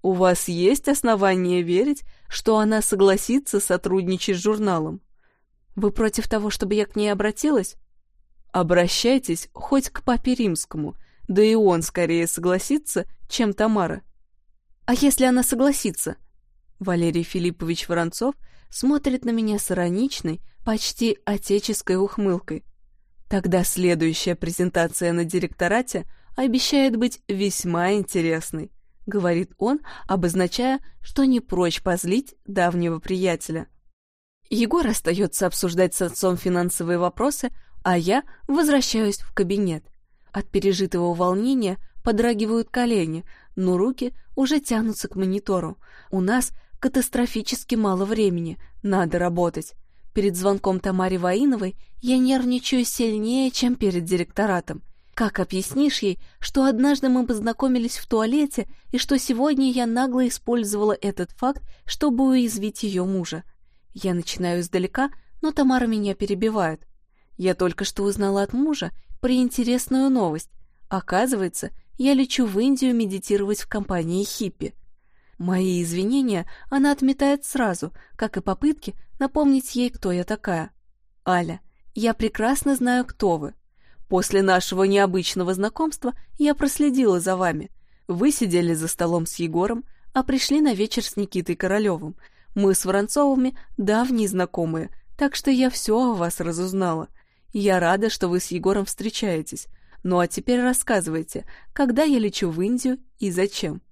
У вас есть основания верить, что она согласится сотрудничать с журналом? Вы против того, чтобы я к ней обратилась? Обращайтесь хоть к папе римскому, да и он скорее согласится, чем Тамара. А если она согласится? Валерий Филиппович Воронцов смотрит на меня с ироничной, почти отеческой ухмылкой. Тогда следующая презентация на директорате обещает быть весьма интересной, говорит он, обозначая, что не прочь позлить давнего приятеля. Егор остается обсуждать с отцом финансовые вопросы, а я возвращаюсь в кабинет. От пережитого волнения подрагивают колени, но руки уже тянутся к монитору. У нас катастрофически мало времени, надо работать. Перед звонком Тамаре Ваиновой я нервничаю сильнее, чем перед директоратом. Как объяснишь ей, что однажды мы познакомились в туалете и что сегодня я нагло использовала этот факт, чтобы уязвить ее мужа? Я начинаю издалека, но Тамара меня перебивает. Я только что узнала от мужа приинтересную новость. Оказывается, я лечу в Индию медитировать в компании хиппи. Мои извинения она отметает сразу, как и попытки напомнить ей, кто я такая. Аля, я прекрасно знаю, кто вы. После нашего необычного знакомства я проследила за вами. Вы сидели за столом с Егором, а пришли на вечер с Никитой Королевым. Мы с Воронцовыми давние знакомые, так что я все о вас разузнала. Я рада, что вы с Егором встречаетесь. Ну а теперь рассказывайте, когда я лечу в Индию и зачем?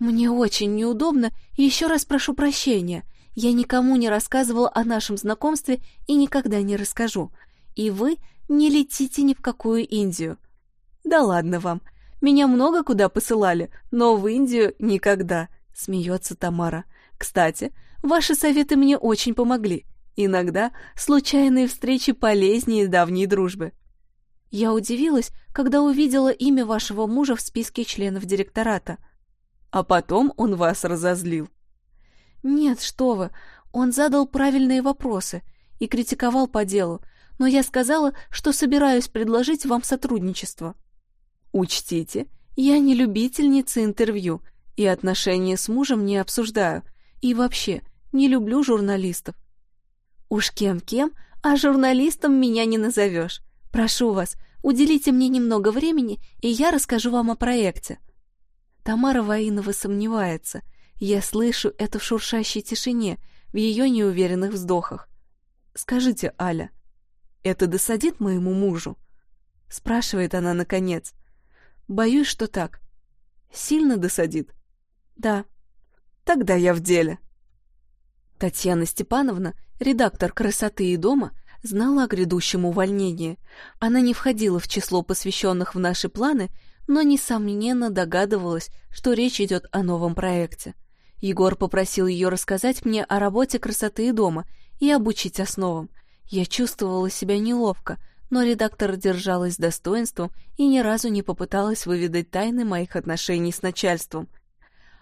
«Мне очень неудобно, еще раз прошу прощения. Я никому не рассказывала о нашем знакомстве и никогда не расскажу. И вы не летите ни в какую Индию». «Да ладно вам. Меня много куда посылали, но в Индию никогда», — смеется Тамара. «Кстати, ваши советы мне очень помогли. Иногда случайные встречи полезнее давней дружбы». Я удивилась, когда увидела имя вашего мужа в списке членов директората — а потом он вас разозлил. Нет, что вы, он задал правильные вопросы и критиковал по делу, но я сказала, что собираюсь предложить вам сотрудничество. Учтите, я не любительница интервью и отношения с мужем не обсуждаю, и вообще не люблю журналистов. Уж кем-кем, а журналистом меня не назовешь. Прошу вас, уделите мне немного времени, и я расскажу вам о проекте. Тамара Ваинова сомневается. Я слышу это в шуршащей тишине, в ее неуверенных вздохах. «Скажите, Аля, это досадит моему мужу?» Спрашивает она наконец. «Боюсь, что так. Сильно досадит?» «Да». «Тогда я в деле». Татьяна Степановна, редактор «Красоты и дома», знала о грядущем увольнении. Она не входила в число посвященных в наши планы, но, несомненно, догадывалась, что речь идет о новом проекте. Егор попросил ее рассказать мне о работе красоты и дома и обучить основам. Я чувствовала себя неловко, но редактор держалась с достоинством и ни разу не попыталась выведать тайны моих отношений с начальством.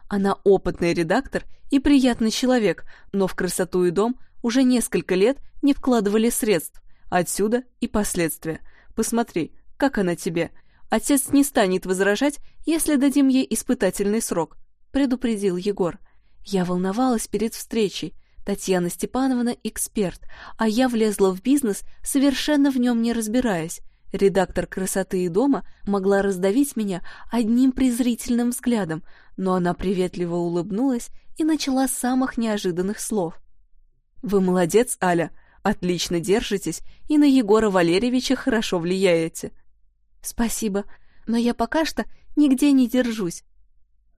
Она опытный редактор и приятный человек, но в красоту и дом уже несколько лет не вкладывали средств. Отсюда и последствия. Посмотри, как она тебе. Отец не станет возражать, если дадим ей испытательный срок, предупредил Егор. Я волновалась перед встречей. Татьяна Степановна — эксперт, а я влезла в бизнес, совершенно в нем не разбираясь. Редактор «Красоты и дома» могла раздавить меня одним презрительным взглядом, но она приветливо улыбнулась и начала с самых неожиданных слов. «Вы молодец, Аля, отлично держитесь и на Егора Валерьевича хорошо влияете». «Спасибо, но я пока что нигде не держусь».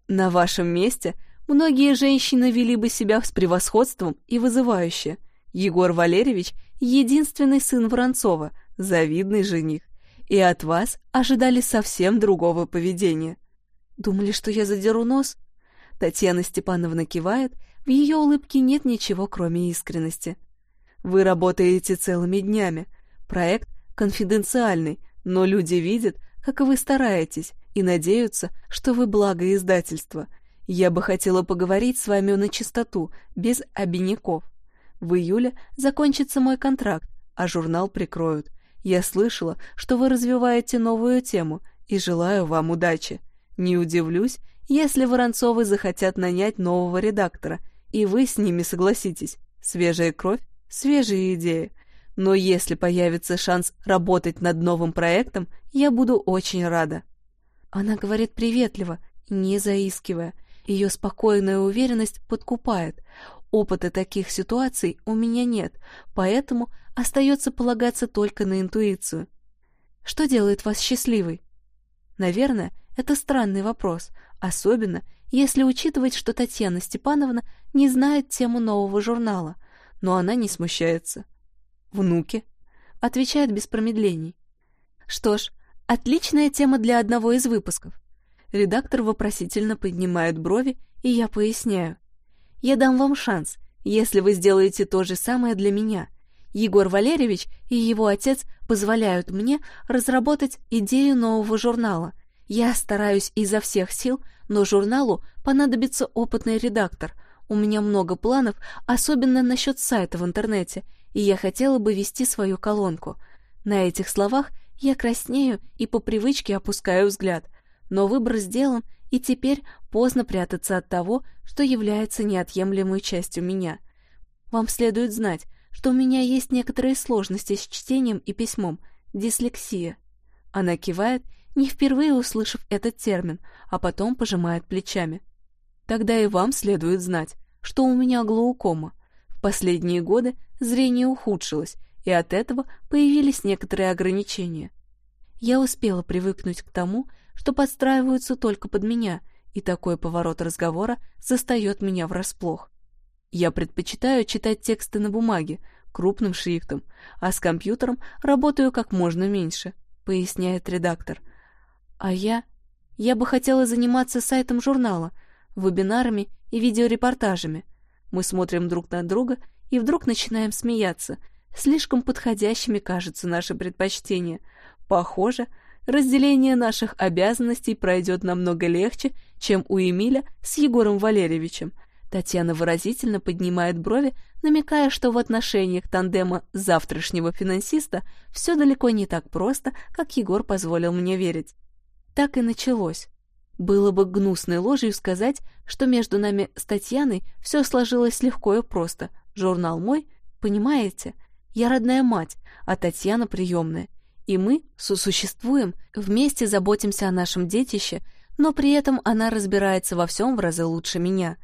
«На вашем месте многие женщины вели бы себя с превосходством и вызывающе. Егор Валерьевич — единственный сын Воронцова, завидный жених, и от вас ожидали совсем другого поведения». Думали, что я задеру нос? Татьяна Степановна кивает, в ее улыбке нет ничего, кроме искренности. Вы работаете целыми днями. Проект конфиденциальный, но люди видят, как вы стараетесь, и надеются, что вы благо издательства. Я бы хотела поговорить с вами на чистоту, без обиняков. В июле закончится мой контракт, а журнал прикроют. Я слышала, что вы развиваете новую тему, и желаю вам удачи. Не удивлюсь, если Воронцовы захотят нанять нового редактора, и вы с ними согласитесь. Свежая кровь, свежие идеи. Но если появится шанс работать над новым проектом, я буду очень рада. Она говорит приветливо, не заискивая. Ее спокойная уверенность подкупает. Опыта таких ситуаций у меня нет, поэтому остается полагаться только на интуицию. Что делает вас счастливой? Наверное, это странный вопрос, особенно если учитывать, что Татьяна Степановна не знает тему нового журнала, но она не смущается. «Внуки?» — отвечает без промедлений. «Что ж, отличная тема для одного из выпусков». Редактор вопросительно поднимает брови, и я поясняю. «Я дам вам шанс, если вы сделаете то же самое для меня. Егор Валерьевич и его отец позволяют мне разработать идею нового журнала — я стараюсь изо всех сил, но журналу понадобится опытный редактор. У меня много планов, особенно насчет сайта в интернете, и я хотела бы вести свою колонку. На этих словах я краснею и по привычке опускаю взгляд. Но выбор сделан, и теперь поздно прятаться от того, что является неотъемлемой частью меня. Вам следует знать, что у меня есть некоторые сложности с чтением и письмом, дислексия. Она кивает не впервые услышав этот термин, а потом пожимает плечами. Тогда и вам следует знать, что у меня глаукома. В последние годы зрение ухудшилось, и от этого появились некоторые ограничения. Я успела привыкнуть к тому, что подстраиваются только под меня, и такой поворот разговора застает меня врасплох. Я предпочитаю читать тексты на бумаге, крупным шрифтом, а с компьютером работаю как можно меньше, поясняет редактор – а я? Я бы хотела заниматься сайтом журнала, вебинарами и видеорепортажами. Мы смотрим друг на друга и вдруг начинаем смеяться. Слишком подходящими кажутся наши предпочтения. Похоже, разделение наших обязанностей пройдет намного легче, чем у Эмиля с Егором Валерьевичем. Татьяна выразительно поднимает брови, намекая, что в отношениях тандема завтрашнего финансиста все далеко не так просто, как Егор позволил мне верить. Так и началось. Было бы гнусной ложью сказать, что между нами с Татьяной все сложилось легко и просто. Журнал мой, понимаете? Я родная мать, а Татьяна приемная. И мы сосуществуем, вместе заботимся о нашем детище, но при этом она разбирается во всем в разы лучше меня.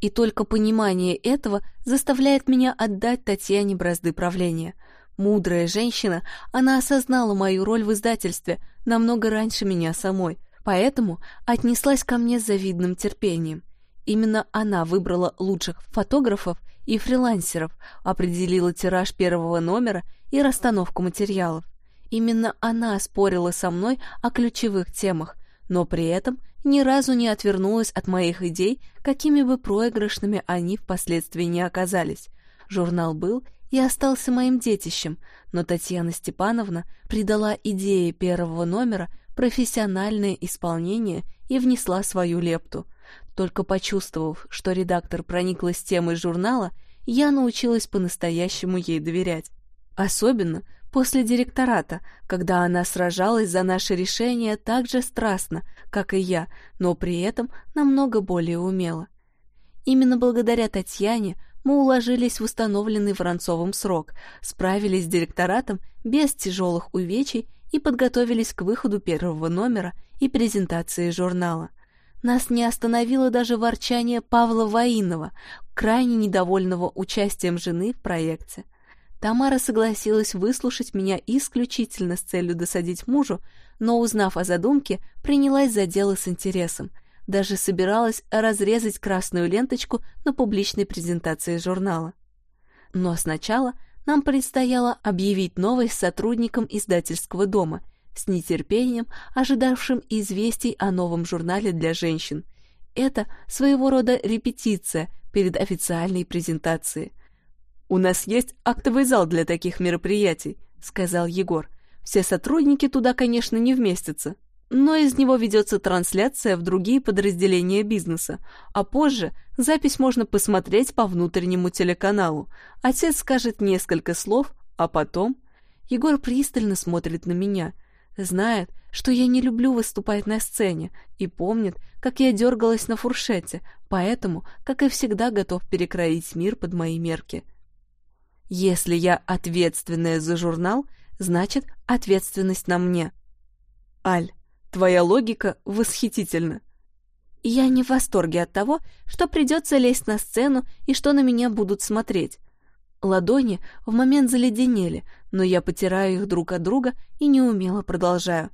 И только понимание этого заставляет меня отдать Татьяне бразды правления — Мудрая женщина, она осознала мою роль в издательстве намного раньше меня самой, поэтому отнеслась ко мне с завидным терпением. Именно она выбрала лучших фотографов и фрилансеров, определила тираж первого номера и расстановку материалов. Именно она спорила со мной о ключевых темах, но при этом ни разу не отвернулась от моих идей, какими бы проигрышными они впоследствии не оказались. Журнал был и остался моим детищем, но Татьяна Степановна придала идее первого номера профессиональное исполнение и внесла свою лепту. Только почувствовав, что редактор прониклась темой журнала, я научилась по-настоящему ей доверять. Особенно после директората, когда она сражалась за наше решение так же страстно, как и я, но при этом намного более умело. Именно благодаря Татьяне мы уложились в установленный Воронцовым срок, справились с директоратом без тяжелых увечий и подготовились к выходу первого номера и презентации журнала. Нас не остановило даже ворчание Павла Воинова, крайне недовольного участием жены в проекте. Тамара согласилась выслушать меня исключительно с целью досадить мужу, но, узнав о задумке, принялась за дело с интересом. Даже собиралась разрезать красную ленточку на публичной презентации журнала. Но сначала нам предстояло объявить новость сотрудникам издательского дома, с нетерпением ожидавшим известий о новом журнале для женщин. Это своего рода репетиция перед официальной презентацией. «У нас есть актовый зал для таких мероприятий», — сказал Егор. «Все сотрудники туда, конечно, не вместятся, но из него ведется трансляция в другие подразделения бизнеса, а позже запись можно посмотреть по внутреннему телеканалу. Отец скажет несколько слов, а потом... Егор пристально смотрит на меня — Знает, что я не люблю выступать на сцене, и помнит, как я дергалась на фуршете, поэтому, как и всегда, готов перекроить мир под мои мерки. Если я ответственная за журнал, значит, ответственность на мне. Аль, твоя логика восхитительна. Я не в восторге от того, что придется лезть на сцену и что на меня будут смотреть. Ладони в момент заледенели, но я потираю их друг от друга и неумело продолжаю.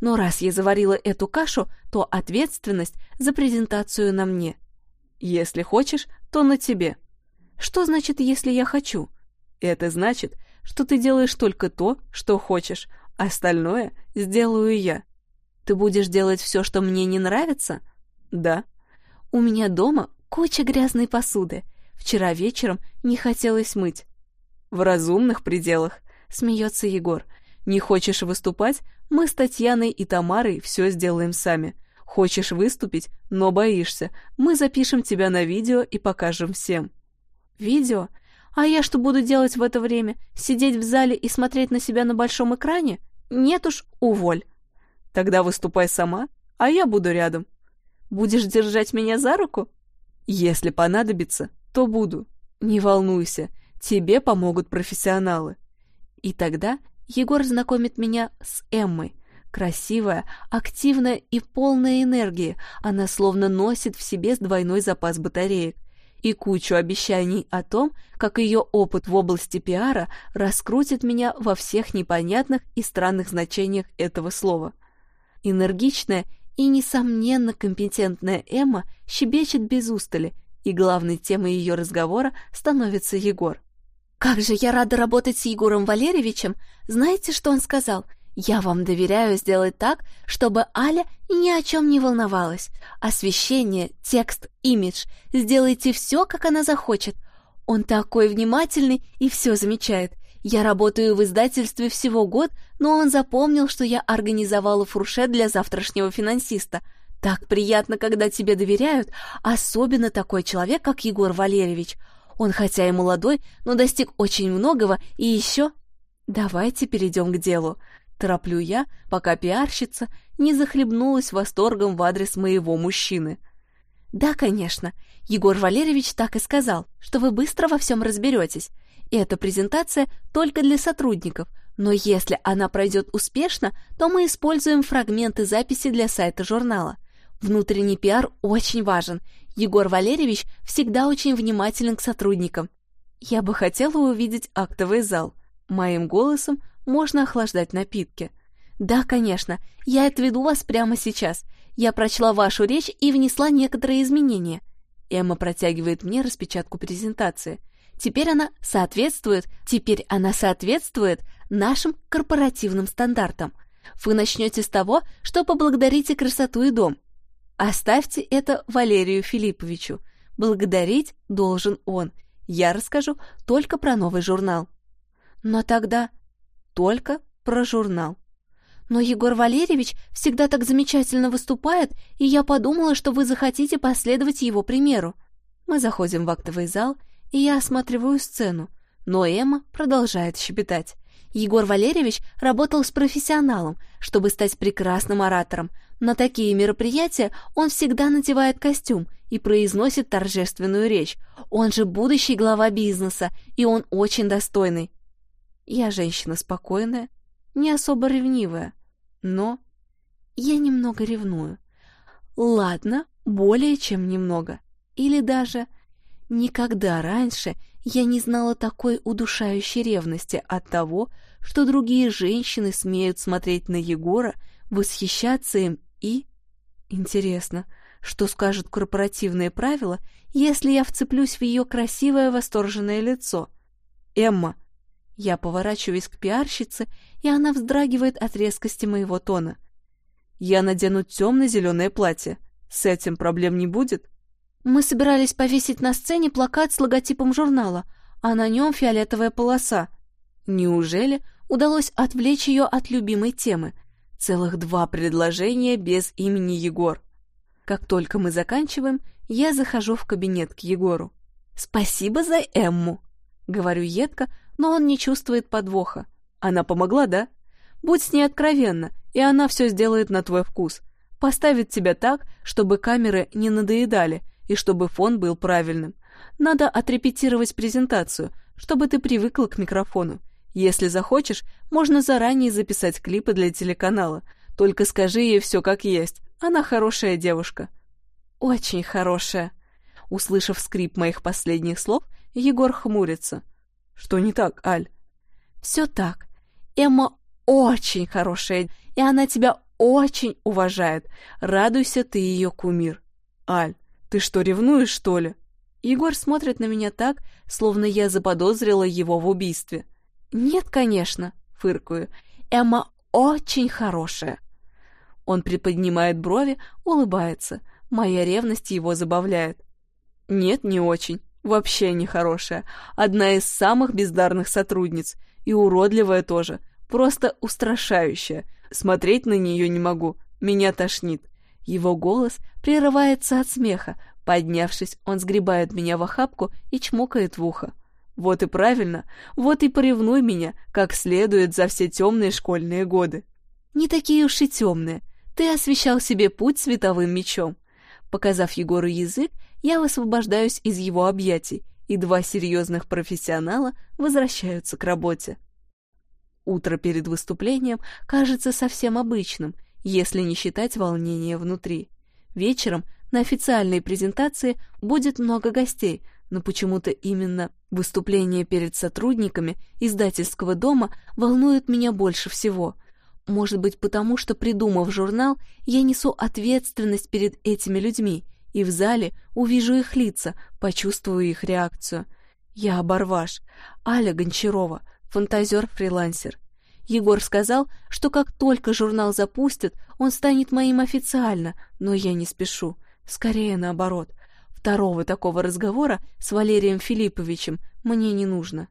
Но раз я заварила эту кашу, то ответственность за презентацию на мне. Если хочешь, то на тебе. Что значит, если я хочу? Это значит, что ты делаешь только то, что хочешь, остальное сделаю я. Ты будешь делать все, что мне не нравится? Да. У меня дома куча грязной посуды. Вчера вечером не хотелось мыть. В разумных пределах, смеется Егор. Не хочешь выступать? Мы с Татьяной и Тамарой все сделаем сами. Хочешь выступить, но боишься. Мы запишем тебя на видео и покажем всем. Видео? А я что буду делать в это время? Сидеть в зале и смотреть на себя на большом экране? Нет уж, уволь. Тогда выступай сама, а я буду рядом. Будешь держать меня за руку? Если понадобится, то буду. Не волнуйся, тебе помогут профессионалы. И тогда Егор знакомит меня с Эммой. Красивая, активная и полная энергии, она словно носит в себе двойной запас батареек и кучу обещаний о том, как ее опыт в области пиара раскрутит меня во всех непонятных и странных значениях этого слова. Энергичная и, несомненно, компетентная Эмма щебечет без устали и главной темой ее разговора становится Егор. «Как же я рада работать с Егором Валерьевичем! Знаете, что он сказал? Я вам доверяю сделать так, чтобы Аля ни о чем не волновалась. Освещение, текст, имидж. Сделайте все, как она захочет. Он такой внимательный и все замечает. Я работаю в издательстве всего год, но он запомнил, что я организовала фуршет для завтрашнего финансиста — так приятно, когда тебе доверяют, особенно такой человек, как Егор Валерьевич. Он хотя и молодой, но достиг очень многого, и еще... Давайте перейдем к делу. Тороплю я, пока пиарщица не захлебнулась восторгом в адрес моего мужчины. Да, конечно, Егор Валерьевич так и сказал, что вы быстро во всем разберетесь. И эта презентация только для сотрудников, но если она пройдет успешно, то мы используем фрагменты записи для сайта журнала. Внутренний пиар очень важен. Егор Валерьевич всегда очень внимателен к сотрудникам. Я бы хотела увидеть актовый зал. Моим голосом можно охлаждать напитки. Да, конечно, я отведу вас прямо сейчас. Я прочла вашу речь и внесла некоторые изменения. Эмма протягивает мне распечатку презентации. Теперь она соответствует, теперь она соответствует нашим корпоративным стандартам. Вы начнете с того, что поблагодарите красоту и дом. Оставьте это Валерию Филипповичу. Благодарить должен он. Я расскажу только про новый журнал. Но тогда только про журнал. Но Егор Валерьевич всегда так замечательно выступает, и я подумала, что вы захотите последовать его примеру. Мы заходим в актовый зал, и я осматриваю сцену, но Эмма продолжает щебетать. Егор Валерьевич работал с профессионалом, чтобы стать прекрасным оратором. На такие мероприятия он всегда надевает костюм и произносит торжественную речь. Он же будущий глава бизнеса, и он очень достойный. Я женщина спокойная, не особо ревнивая, но я немного ревную. Ладно, более чем немного. Или даже никогда раньше я не знала такой удушающей ревности от того, что другие женщины смеют смотреть на Егора, восхищаться им и... Интересно, что скажут корпоративные правила, если я вцеплюсь в ее красивое восторженное лицо? Эмма. Я поворачиваюсь к пиарщице, и она вздрагивает от резкости моего тона. Я надену темно-зеленое платье. С этим проблем не будет? Мы собирались повесить на сцене плакат с логотипом журнала, а на нем фиолетовая полоса. Неужели удалось отвлечь ее от любимой темы? Целых два предложения без имени Егор. Как только мы заканчиваем, я захожу в кабинет к Егору. «Спасибо за Эмму», — говорю едко, но он не чувствует подвоха. «Она помогла, да? Будь с ней откровенна, и она все сделает на твой вкус. Поставит тебя так, чтобы камеры не надоедали, и чтобы фон был правильным. Надо отрепетировать презентацию, чтобы ты привыкла к микрофону. Если захочешь, можно заранее записать клипы для телеканала. Только скажи ей все как есть. Она хорошая девушка. Очень хорошая. Услышав скрип моих последних слов, Егор хмурится. Что не так, Аль? Все так. Эмма очень хорошая, и она тебя очень уважает. Радуйся, ты ее кумир. Аль, «Ты что, ревнуешь, что ли?» Егор смотрит на меня так, словно я заподозрила его в убийстве. «Нет, конечно», — фыркаю. «Эмма очень хорошая». Он приподнимает брови, улыбается. Моя ревность его забавляет. «Нет, не очень. Вообще не хорошая. Одна из самых бездарных сотрудниц. И уродливая тоже. Просто устрашающая. Смотреть на нее не могу. Меня тошнит. Его голос прерывается от смеха. Поднявшись, он сгребает меня в охапку и чмокает в ухо. Вот и правильно, вот и поревнуй меня, как следует за все темные школьные годы. Не такие уж и темные. Ты освещал себе путь световым мечом. Показав Егору язык, я высвобождаюсь из его объятий, и два серьезных профессионала возвращаются к работе. Утро перед выступлением кажется совсем обычным — если не считать волнения внутри. Вечером на официальной презентации будет много гостей, но почему-то именно выступление перед сотрудниками издательского дома волнует меня больше всего. Может быть, потому что, придумав журнал, я несу ответственность перед этими людьми, и в зале увижу их лица, почувствую их реакцию. Я оборваш, Аля Гончарова, фантазер-фрилансер. Егор сказал, что как только журнал запустят, он станет моим официально, но я не спешу. Скорее наоборот. Второго такого разговора с Валерием Филипповичем мне не нужно.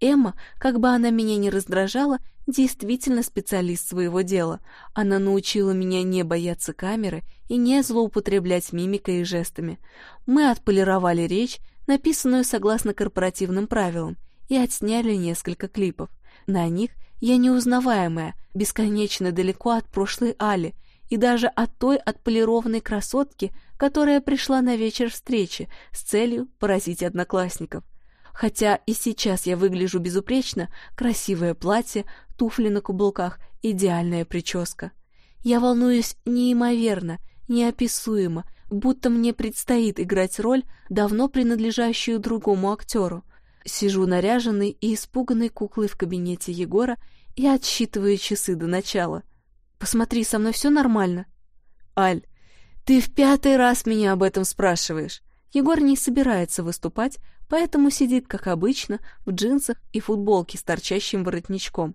Эмма, как бы она меня ни раздражала, действительно специалист своего дела. Она научила меня не бояться камеры и не злоупотреблять мимикой и жестами. Мы отполировали речь, написанную согласно корпоративным правилам, и отсняли несколько клипов. На них я неузнаваемая, бесконечно далеко от прошлой Али и даже от той отполированной красотки, которая пришла на вечер встречи с целью поразить одноклассников. Хотя и сейчас я выгляжу безупречно, красивое платье, туфли на каблуках, идеальная прическа. Я волнуюсь неимоверно, неописуемо, будто мне предстоит играть роль, давно принадлежащую другому актеру. Сижу наряженной и испуганной куклой в кабинете Егора и отсчитываю часы до начала. Посмотри, со мной все нормально. Аль, ты в пятый раз меня об этом спрашиваешь. Егор не собирается выступать, поэтому сидит, как обычно, в джинсах и футболке с торчащим воротничком.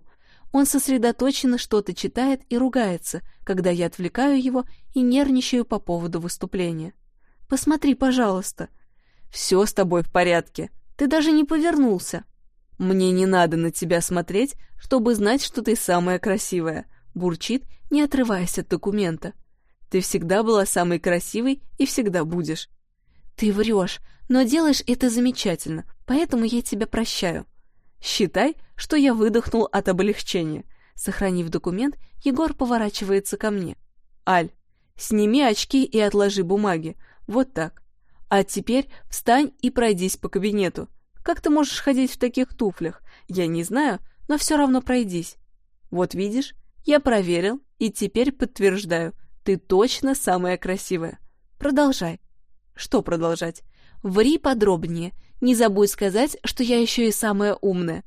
Он сосредоточенно что-то читает и ругается, когда я отвлекаю его и нервничаю по поводу выступления. «Посмотри, пожалуйста». «Все с тобой в порядке», ты даже не повернулся. Мне не надо на тебя смотреть, чтобы знать, что ты самая красивая, бурчит, не отрываясь от документа. Ты всегда была самой красивой и всегда будешь. Ты врешь, но делаешь это замечательно, поэтому я тебя прощаю. Считай, что я выдохнул от облегчения. Сохранив документ, Егор поворачивается ко мне. Аль, сними очки и отложи бумаги. Вот так. А теперь встань и пройдись по кабинету. Как ты можешь ходить в таких туфлях? Я не знаю, но все равно пройдись. Вот видишь, я проверил и теперь подтверждаю, ты точно самая красивая. Продолжай. Что продолжать? Ври подробнее. Не забудь сказать, что я еще и самая умная.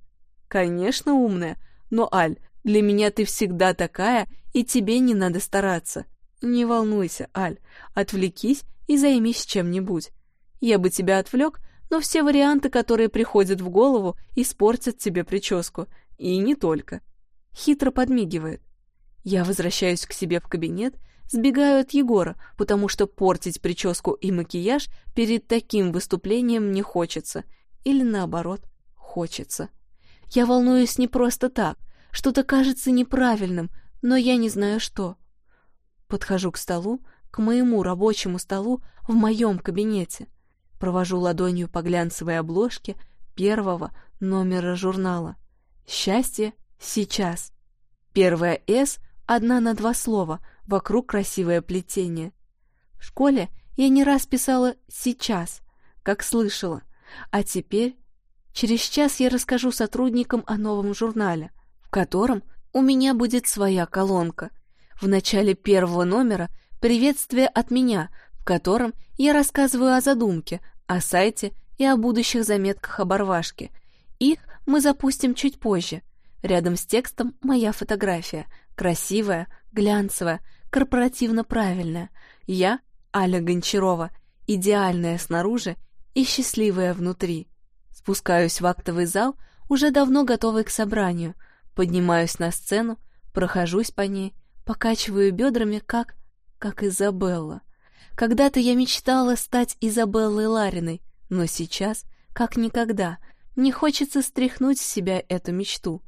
Конечно, умная. Но, Аль, для меня ты всегда такая, и тебе не надо стараться. Не волнуйся, Аль. Отвлекись и займись чем-нибудь. Я бы тебя отвлек, но все варианты, которые приходят в голову, испортят тебе прическу. И не только. Хитро подмигивает. Я возвращаюсь к себе в кабинет, сбегаю от Егора, потому что портить прическу и макияж перед таким выступлением не хочется. Или наоборот, хочется. Я волнуюсь не просто так. Что-то кажется неправильным, но я не знаю что. Подхожу к столу, к моему рабочему столу в моем кабинете. Провожу ладонью по глянцевой обложке первого номера журнала. «Счастье сейчас». Первая «С» одна на два слова, вокруг красивое плетение. В школе я не раз писала «сейчас», как слышала, а теперь через час я расскажу сотрудникам о новом журнале, в котором у меня будет своя колонка. В начале первого номера приветствие от меня, в котором я рассказываю о задумке, о сайте и о будущих заметках об Орвашке. Их мы запустим чуть позже. Рядом с текстом моя фотография, красивая, глянцевая, корпоративно правильная. Я, Аля Гончарова, идеальная снаружи и счастливая внутри. Спускаюсь в актовый зал, уже давно готовый к собранию, поднимаюсь на сцену, прохожусь по ней, покачиваю бедрами, как... как Изабелла. Когда-то я мечтала стать Изабеллой Лариной, но сейчас, как никогда, мне хочется стряхнуть с себя эту мечту.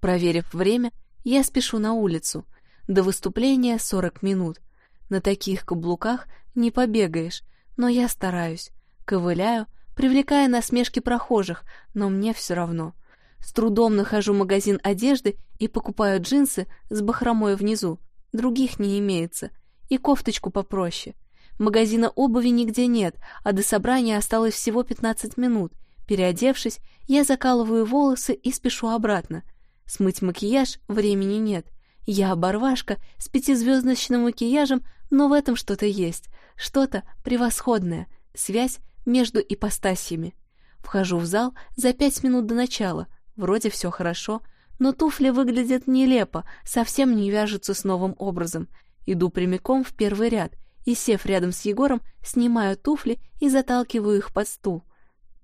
Проверив время, я спешу на улицу. До выступления 40 минут. На таких каблуках не побегаешь, но я стараюсь. Ковыляю, привлекая насмешки прохожих, но мне все равно. С трудом нахожу магазин одежды и покупаю джинсы с бахромой внизу. Других не имеется. И кофточку попроще — Магазина обуви нигде нет, а до собрания осталось всего 15 минут. Переодевшись, я закалываю волосы и спешу обратно. Смыть макияж времени нет. Я оборвашка с пятизвездочным макияжем, но в этом что-то есть. Что-то превосходное. Связь между ипостасями. Вхожу в зал за пять минут до начала. Вроде все хорошо, но туфли выглядят нелепо, совсем не вяжутся с новым образом. Иду прямиком в первый ряд — и, сев рядом с Егором, снимаю туфли и заталкиваю их под стул.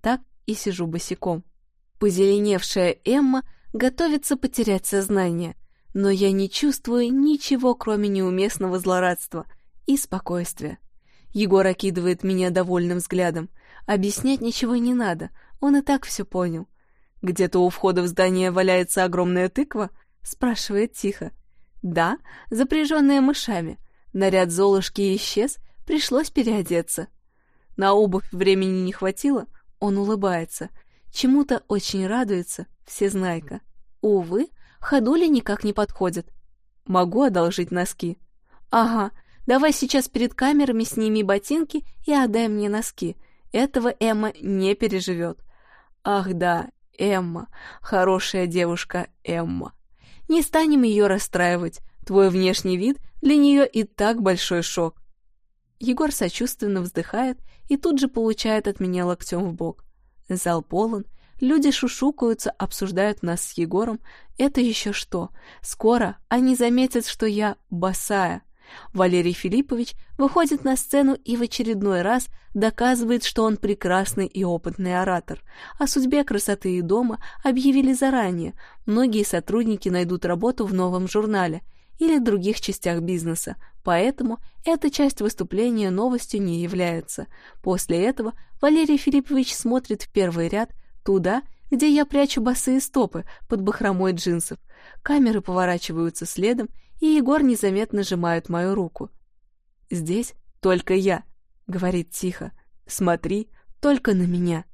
Так и сижу босиком. Позеленевшая Эмма готовится потерять сознание, но я не чувствую ничего, кроме неуместного злорадства и спокойствия. Егор окидывает меня довольным взглядом. Объяснять ничего не надо, он и так все понял. «Где-то у входа в здание валяется огромная тыква?» — спрашивает тихо. «Да, запряженная мышами. Наряд Золушки исчез, пришлось переодеться. На обувь времени не хватило, он улыбается. Чему-то очень радуется, всезнайка. Увы, ходули никак не подходят. Могу одолжить носки? Ага, давай сейчас перед камерами сними ботинки и отдай мне носки. Этого Эмма не переживет. Ах да, Эмма, хорошая девушка Эмма. Не станем ее расстраивать, Твой внешний вид для нее и так большой шок. Егор сочувственно вздыхает и тут же получает от меня локтем в бок. Зал полон, люди шушукаются, обсуждают нас с Егором. Это еще что? Скоро они заметят, что я босая. Валерий Филиппович выходит на сцену и в очередной раз доказывает, что он прекрасный и опытный оратор. О судьбе красоты и дома объявили заранее. Многие сотрудники найдут работу в новом журнале или других частях бизнеса, поэтому эта часть выступления новостью не является. После этого Валерий Филиппович смотрит в первый ряд туда, где я прячу босые стопы под бахромой джинсов. Камеры поворачиваются следом, и Егор незаметно сжимает мою руку. «Здесь только я», — говорит тихо. «Смотри только на меня».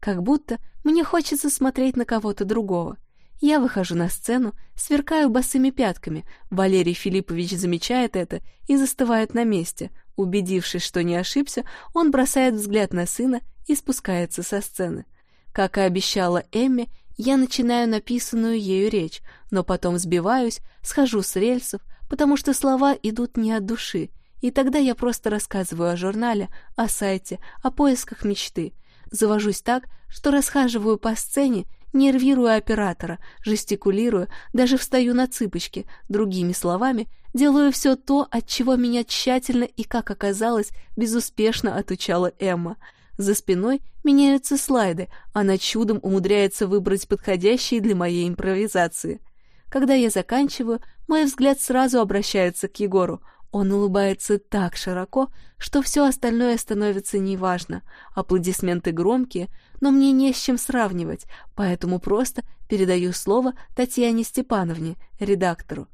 Как будто мне хочется смотреть на кого-то другого. Я выхожу на сцену, сверкаю босыми пятками. Валерий Филиппович замечает это и застывает на месте. Убедившись, что не ошибся, он бросает взгляд на сына и спускается со сцены. Как и обещала Эмме, я начинаю написанную ею речь, но потом сбиваюсь, схожу с рельсов, потому что слова идут не от души. И тогда я просто рассказываю о журнале, о сайте, о поисках мечты. Завожусь так, что расхаживаю по сцене, нервирую оператора, жестикулирую, даже встаю на цыпочки, другими словами, делаю все то, от чего меня тщательно и, как оказалось, безуспешно отучала Эмма. За спиной меняются слайды, она чудом умудряется выбрать подходящие для моей импровизации. Когда я заканчиваю, мой взгляд сразу обращается к Егору. Он улыбается так широко, что все остальное становится неважно. Аплодисменты громкие, но мне не с чем сравнивать, поэтому просто передаю слово Татьяне Степановне, редактору.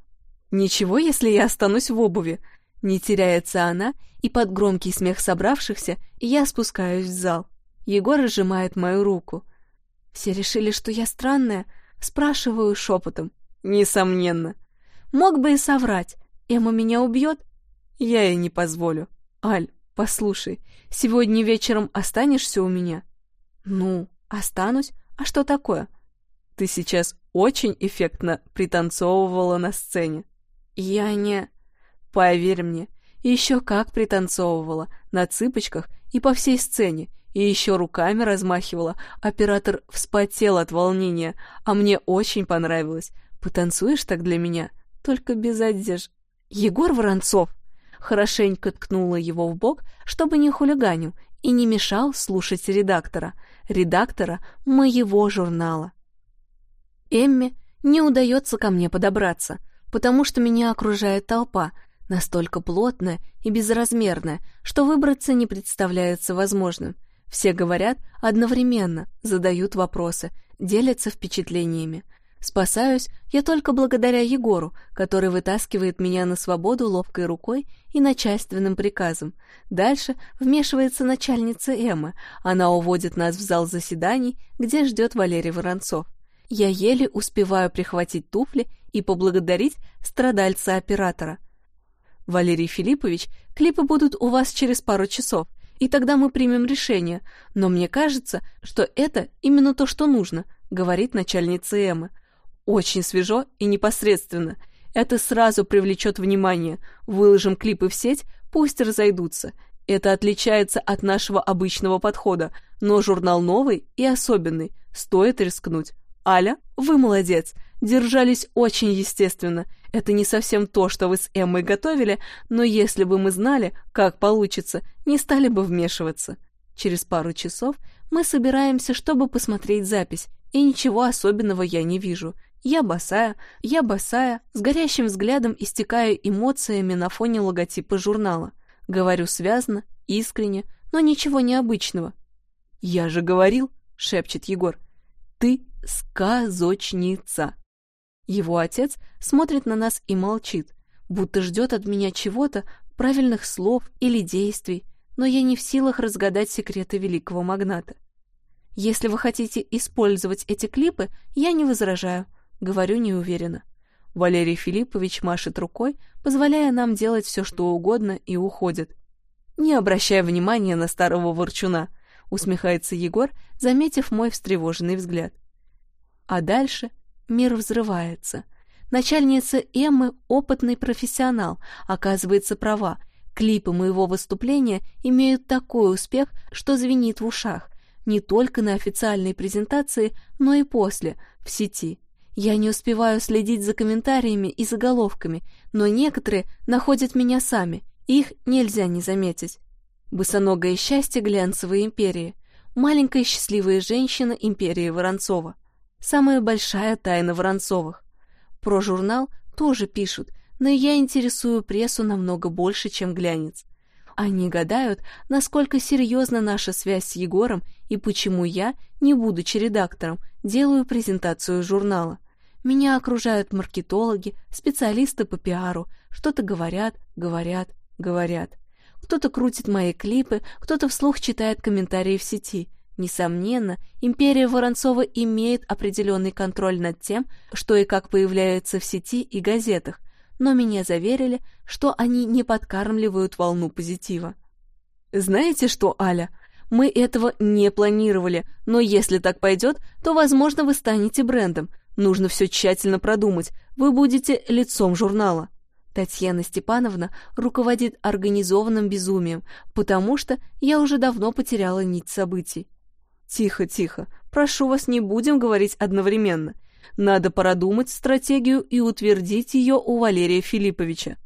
«Ничего, если я останусь в обуви?» Не теряется она, и под громкий смех собравшихся я спускаюсь в зал. Егор сжимает мою руку. «Все решили, что я странная?» Спрашиваю шепотом. «Несомненно». «Мог бы и соврать. Эмма меня убьет?» «Я ей не позволю. Аль, послушай, сегодня вечером останешься у меня?» «Ну, останусь. А что такое?» «Ты сейчас очень эффектно пританцовывала на сцене». «Я не...» «Поверь мне, еще как пританцовывала, на цыпочках и по всей сцене, и еще руками размахивала. Оператор вспотел от волнения, а мне очень понравилось. Потанцуешь так для меня? Только без одежды». «Егор Воронцов!» Хорошенько ткнула его в бок, чтобы не хулиганил и не мешал слушать редактора, редактора моего журнала. Эмме не удается ко мне подобраться, потому что меня окружает толпа, настолько плотная и безразмерная, что выбраться не представляется возможным. Все говорят одновременно, задают вопросы, делятся впечатлениями. Спасаюсь я только благодаря Егору, который вытаскивает меня на свободу ловкой рукой и начальственным приказом. Дальше вмешивается начальница Эммы. Она уводит нас в зал заседаний, где ждет Валерий Воронцов. Я еле успеваю прихватить туфли и поблагодарить страдальца-оператора. «Валерий Филиппович, клипы будут у вас через пару часов, и тогда мы примем решение, но мне кажется, что это именно то, что нужно», — говорит начальница Эммы. «Очень свежо и непосредственно. Это сразу привлечет внимание. Выложим клипы в сеть, пусть разойдутся. Это отличается от нашего обычного подхода, но журнал новый и особенный, стоит рискнуть. Аля, вы молодец, держались очень естественно. Это не совсем то, что вы с Эммой готовили, но если бы мы знали, как получится, не стали бы вмешиваться. Через пару часов мы собираемся, чтобы посмотреть запись, и ничего особенного я не вижу. Я босая, я босая, с горящим взглядом истекаю эмоциями на фоне логотипа журнала. Говорю связно, искренне, но ничего необычного. «Я же говорил», — шепчет Егор, — «ты сказочница». Его отец смотрит на нас и молчит, будто ждет от меня чего-то, правильных слов или действий, но я не в силах разгадать секреты великого магната. Если вы хотите использовать эти клипы, я не возражаю, говорю неуверенно. Валерий Филиппович машет рукой, позволяя нам делать все, что угодно, и уходит. Не обращая внимания на старого ворчуна, усмехается Егор, заметив мой встревоженный взгляд. А дальше мир взрывается. Начальница Эммы — опытный профессионал, оказывается права. Клипы моего выступления имеют такой успех, что звенит в ушах. Не только на официальной презентации, но и после, в сети. Я не успеваю следить за комментариями и заголовками, но некоторые находят меня сами, их нельзя не заметить. Босоногое счастье глянцевой империи. Маленькая счастливая женщина империи Воронцова. Самая большая тайна Воронцовых. Про журнал тоже пишут, но я интересую прессу намного больше, чем глянец. Они гадают, насколько серьезна наша связь с Егором и почему я, не будучи редактором, делаю презентацию журнала. Меня окружают маркетологи, специалисты по пиару, что-то говорят, говорят, говорят. Кто-то крутит мои клипы, кто-то вслух читает комментарии в сети. Несомненно, империя Воронцова имеет определенный контроль над тем, что и как появляется в сети и газетах, но меня заверили, что они не подкармливают волну позитива. Знаете что, Аля, мы этого не планировали, но если так пойдет, то, возможно, вы станете брендом. Нужно все тщательно продумать, вы будете лицом журнала. Татьяна Степановна руководит организованным безумием, потому что я уже давно потеряла нить событий. Тихо, тихо. Прошу вас, не будем говорить одновременно. Надо продумать стратегию и утвердить ее у Валерия Филипповича.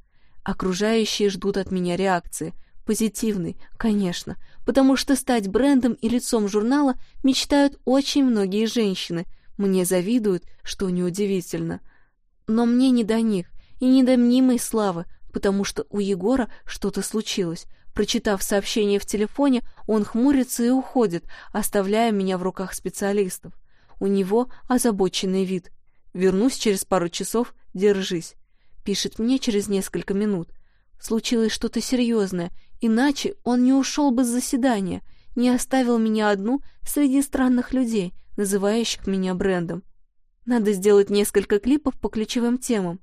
Окружающие ждут от меня реакции. Позитивной, конечно, потому что стать брендом и лицом журнала мечтают очень многие женщины. Мне завидуют, что неудивительно. Но мне не до них и не до мнимой славы, потому что у Егора что-то случилось. Прочитав сообщение в телефоне, он хмурится и уходит, оставляя меня в руках специалистов. У него озабоченный вид. Вернусь через пару часов, держись. Пишет мне через несколько минут. Случилось что-то серьезное, иначе он не ушел бы с заседания, не оставил меня одну среди странных людей, называющих меня брендом. Надо сделать несколько клипов по ключевым темам.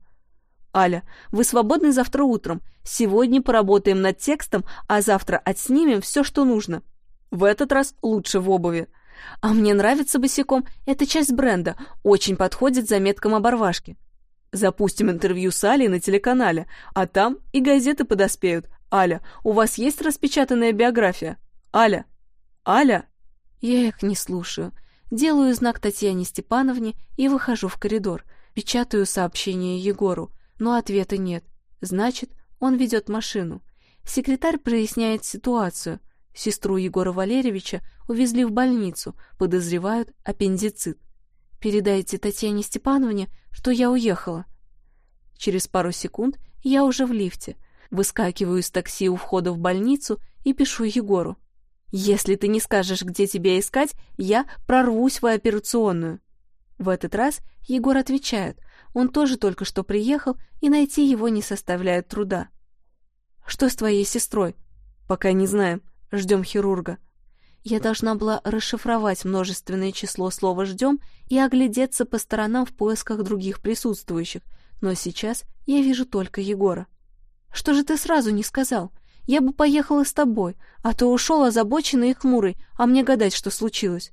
Аля, вы свободны завтра утром. Сегодня поработаем над текстом, а завтра отснимем все, что нужно. В этот раз лучше в обуви. А мне нравится босиком, это часть бренда, очень подходит заметкам оборвашки. Запустим интервью с Алей на телеканале, а там и газеты подоспеют. Аля, у вас есть распечатанная биография? Аля? Аля? Я их не слушаю. Делаю знак Татьяне Степановне и выхожу в коридор. Печатаю сообщение Егору но ответа нет. Значит, он ведет машину. Секретарь проясняет ситуацию. Сестру Егора Валерьевича увезли в больницу, подозревают аппендицит. Передайте Татьяне Степановне, что я уехала. Через пару секунд я уже в лифте. Выскакиваю из такси у входа в больницу и пишу Егору. «Если ты не скажешь, где тебя искать, я прорвусь в операционную». В этот раз Егор отвечает, он тоже только что приехал, и найти его не составляет труда. «Что с твоей сестрой?» «Пока не знаем. Ждем хирурга». Я должна была расшифровать множественное число слова «ждем» и оглядеться по сторонам в поисках других присутствующих, но сейчас я вижу только Егора. «Что же ты сразу не сказал? Я бы поехала с тобой, а то ушел озабоченный и хмурый, а мне гадать, что случилось».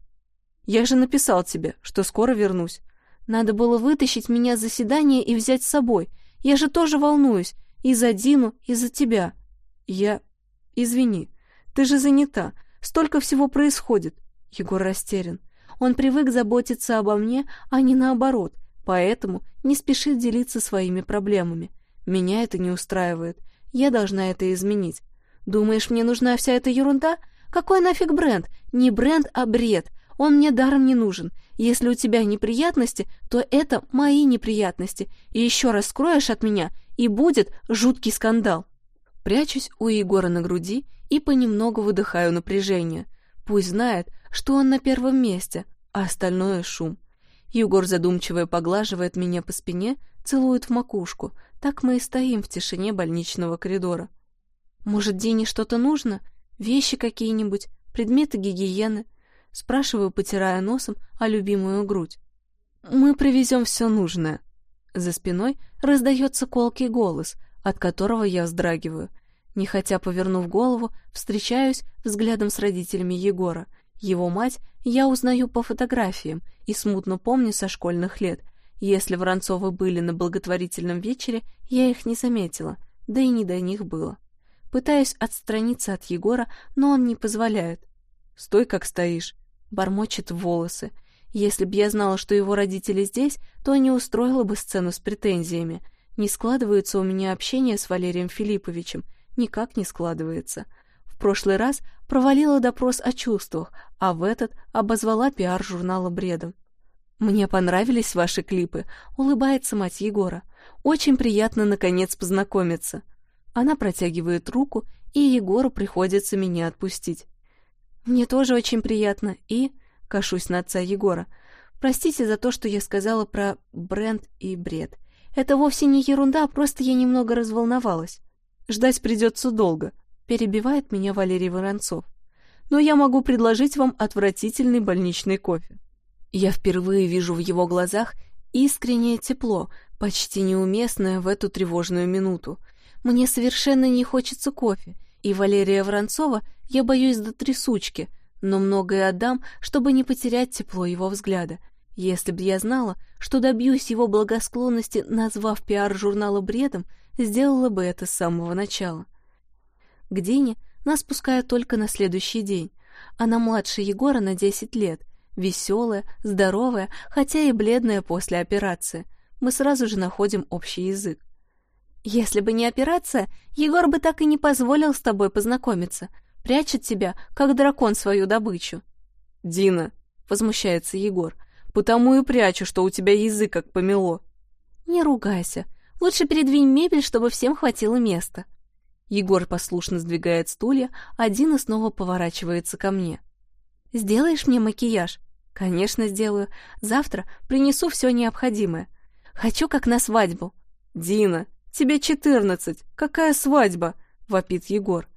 «Я же написал тебе, что скоро вернусь. Надо было вытащить меня с заседания и взять с собой. Я же тоже волнуюсь. И за Дину, и за тебя. Я... Извини. Ты же занята. Столько всего происходит. Егор растерян. Он привык заботиться обо мне, а не наоборот. Поэтому не спешит делиться своими проблемами. Меня это не устраивает. Я должна это изменить. Думаешь, мне нужна вся эта ерунда? Какой нафиг бренд? Не бренд, а бред. Он мне даром не нужен. Если у тебя неприятности, то это мои неприятности. И еще раз скроешь от меня, и будет жуткий скандал. Прячусь у Егора на груди и понемногу выдыхаю напряжение. Пусть знает, что он на первом месте, а остальное — шум. Егор задумчиво поглаживает меня по спине, целует в макушку. Так мы и стоим в тишине больничного коридора. Может, Дине что-то нужно? Вещи какие-нибудь? Предметы гигиены? Спрашиваю, потирая носом о любимую грудь. «Мы привезем все нужное». За спиной раздается колкий голос, от которого я вздрагиваю. Нехотя повернув голову, встречаюсь взглядом с родителями Егора. Его мать я узнаю по фотографиям и смутно помню со школьных лет. Если Воронцовы были на благотворительном вечере, я их не заметила, да и не до них было. Пытаюсь отстраниться от Егора, но он не позволяет. «Стой, как стоишь бормочет волосы. Если б я знала, что его родители здесь, то не устроила бы сцену с претензиями. Не складывается у меня общение с Валерием Филипповичем, никак не складывается. В прошлый раз провалила допрос о чувствах, а в этот обозвала пиар журнала бредом. «Мне понравились ваши клипы», — улыбается мать Егора. «Очень приятно, наконец, познакомиться». Она протягивает руку, и Егору приходится меня отпустить. «Мне тоже очень приятно, и...» — кашусь на отца Егора. «Простите за то, что я сказала про бренд и бред. Это вовсе не ерунда, просто я немного разволновалась. Ждать придется долго», — перебивает меня Валерий Воронцов. «Но я могу предложить вам отвратительный больничный кофе». Я впервые вижу в его глазах искреннее тепло, почти неуместное в эту тревожную минуту. Мне совершенно не хочется кофе, и Валерия Воронцова я боюсь до трясучки, но многое отдам, чтобы не потерять тепло его взгляда. Если б я знала, что добьюсь его благосклонности, назвав пиар журнала бредом, сделала бы это с самого начала. К Дине нас пускают только на следующий день. Она младше Егора на 10 лет, веселая, здоровая, хотя и бледная после операции. Мы сразу же находим общий язык. Если бы не операция, Егор бы так и не позволил с тобой познакомиться. Прячет тебя, как дракон свою добычу. Дина, возмущается Егор, потому и прячу, что у тебя язык как помело. Не ругайся. Лучше передвинь мебель, чтобы всем хватило места. Егор послушно сдвигает стулья, а Дина снова поворачивается ко мне. «Сделаешь мне макияж?» «Конечно, сделаю. Завтра принесу все необходимое. Хочу как на свадьбу». «Дина, тебе четырнадцать. Какая свадьба?» — вопит Егор.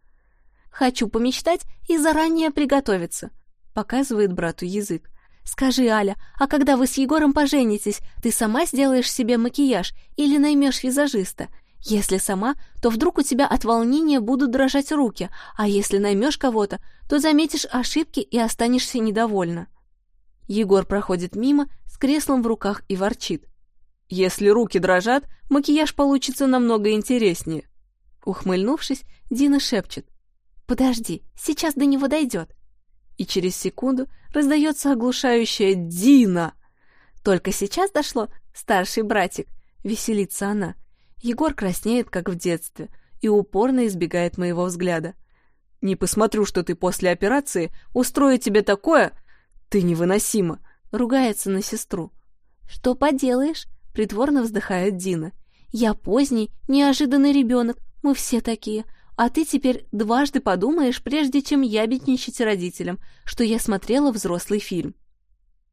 «Хочу помечтать и заранее приготовиться», — показывает брату язык. «Скажи, Аля, а когда вы с Егором поженитесь, ты сама сделаешь себе макияж или наймешь визажиста? Если сама, то вдруг у тебя от волнения будут дрожать руки, а если наймешь кого-то, то заметишь ошибки и останешься недовольна». Егор проходит мимо с креслом в руках и ворчит. «Если руки дрожат, макияж получится намного интереснее». Ухмыльнувшись, Дина шепчет. «Подожди, сейчас до него дойдет». И через секунду раздается оглушающая «Дина!». Только сейчас дошло, старший братик, веселится она. Егор краснеет, как в детстве, и упорно избегает моего взгляда. «Не посмотрю, что ты после операции устрою тебе такое...» «Ты невыносима!» — ругается на сестру. «Что поделаешь?» — притворно вздыхает Дина. «Я поздний, неожиданный ребенок, мы все такие, а ты теперь дважды подумаешь, прежде чем ябедничать родителям, что я смотрела взрослый фильм».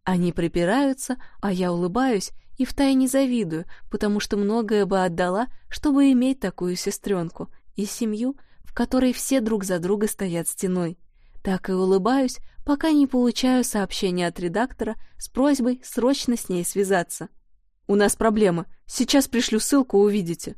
Они припираются, а я улыбаюсь и втайне завидую, потому что многое бы отдала, чтобы иметь такую сестренку и семью, в которой все друг за друга стоят стеной. Так и улыбаюсь, пока не получаю сообщения от редактора с просьбой срочно с ней связаться. «У нас проблема. Сейчас пришлю ссылку, увидите».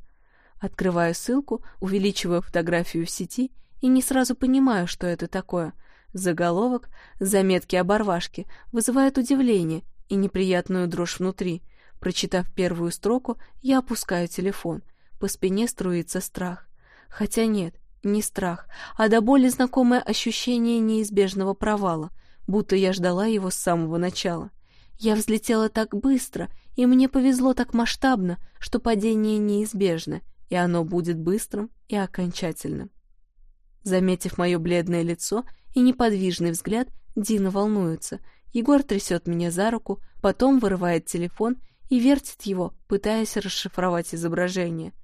Открываю ссылку, увеличиваю фотографию в сети и не сразу понимаю, что это такое. Заголовок, заметки оборвашки вызывают удивление и неприятную дрожь внутри. Прочитав первую строку, я опускаю телефон. По спине струится страх. Хотя нет, не страх, а до боли знакомое ощущение неизбежного провала, будто я ждала его с самого начала. Я взлетела так быстро, и мне повезло так масштабно, что падение неизбежно, и оно будет быстрым и окончательным. Заметив мое бледное лицо и неподвижный взгляд, Дина волнуется. Егор трясет меня за руку, потом вырывает телефон и вертит его, пытаясь расшифровать изображение —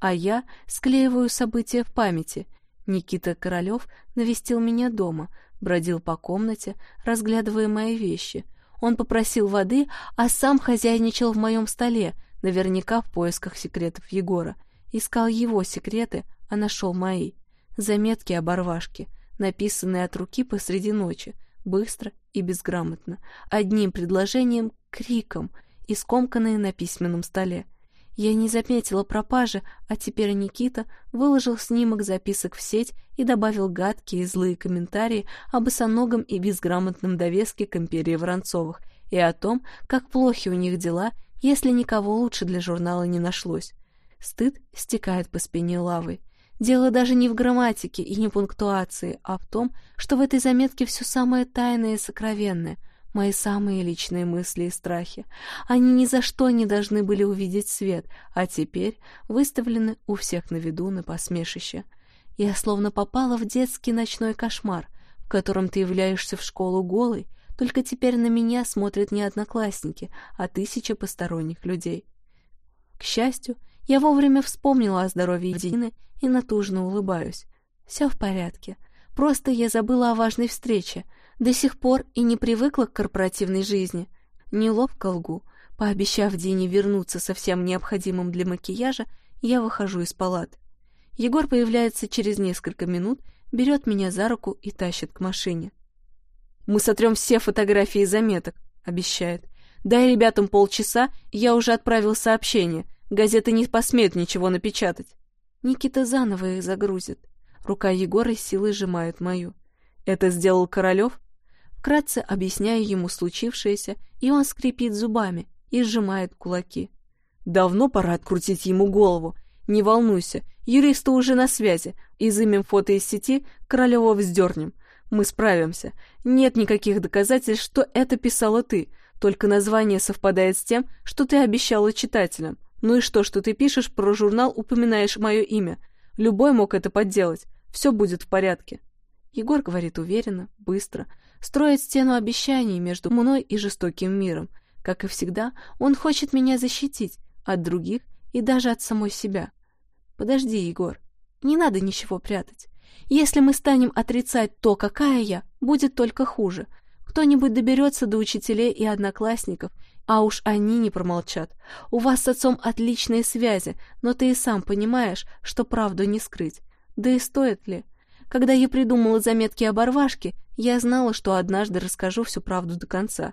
а я склеиваю события в памяти. Никита Королев навестил меня дома, бродил по комнате, разглядывая мои вещи. Он попросил воды, а сам хозяйничал в моем столе, наверняка в поисках секретов Егора. Искал его секреты, а нашел мои. Заметки оборвашки, написанные от руки посреди ночи, быстро и безграмотно, одним предложением, криком и скомканные на письменном столе. Я не заметила пропажи, а теперь Никита выложил снимок записок в сеть и добавил гадкие и злые комментарии об босоногом и безграмотном довеске к империи Воронцовых и о том, как плохи у них дела, если никого лучше для журнала не нашлось. Стыд стекает по спине лавой. Дело даже не в грамматике и не пунктуации, а в том, что в этой заметке все самое тайное и сокровенное — мои самые личные мысли и страхи. Они ни за что не должны были увидеть свет, а теперь выставлены у всех на виду на посмешище. Я словно попала в детский ночной кошмар, в котором ты являешься в школу голой, только теперь на меня смотрят не одноклассники, а тысячи посторонних людей. К счастью, я вовремя вспомнила о здоровье Дины и натужно улыбаюсь. Все в порядке. Просто я забыла о важной встрече — до сих пор и не привыкла к корпоративной жизни. Неловко лгу. Пообещав Дине вернуться со всем необходимым для макияжа, я выхожу из палаты. Егор появляется через несколько минут, берет меня за руку и тащит к машине. «Мы сотрем все фотографии заметок», — обещает. «Дай ребятам полчаса, я уже отправил сообщение. Газеты не посмеют ничего напечатать». Никита заново их загрузит. Рука Егора силой сжимает мою. «Это сделал Королев?» Вкратце объясняю ему случившееся, и он скрипит зубами и сжимает кулаки. Давно пора открутить ему голову. Не волнуйся, юристы уже на связи. Изымем фото из сети, Королева вздернем. Мы справимся. Нет никаких доказательств, что это писала ты. Только название совпадает с тем, что ты обещала читателям. Ну и что, что ты пишешь про журнал, упоминаешь мое имя? Любой мог это подделать. Все будет в порядке. Егор говорит уверенно, быстро, строит стену обещаний между мной и жестоким миром. Как и всегда, он хочет меня защитить от других и даже от самой себя. Подожди, Егор, не надо ничего прятать. Если мы станем отрицать то, какая я, будет только хуже. Кто-нибудь доберется до учителей и одноклассников, а уж они не промолчат. У вас с отцом отличные связи, но ты и сам понимаешь, что правду не скрыть. Да и стоит ли? Когда я придумала заметки об Арвашке, я знала, что однажды расскажу всю правду до конца.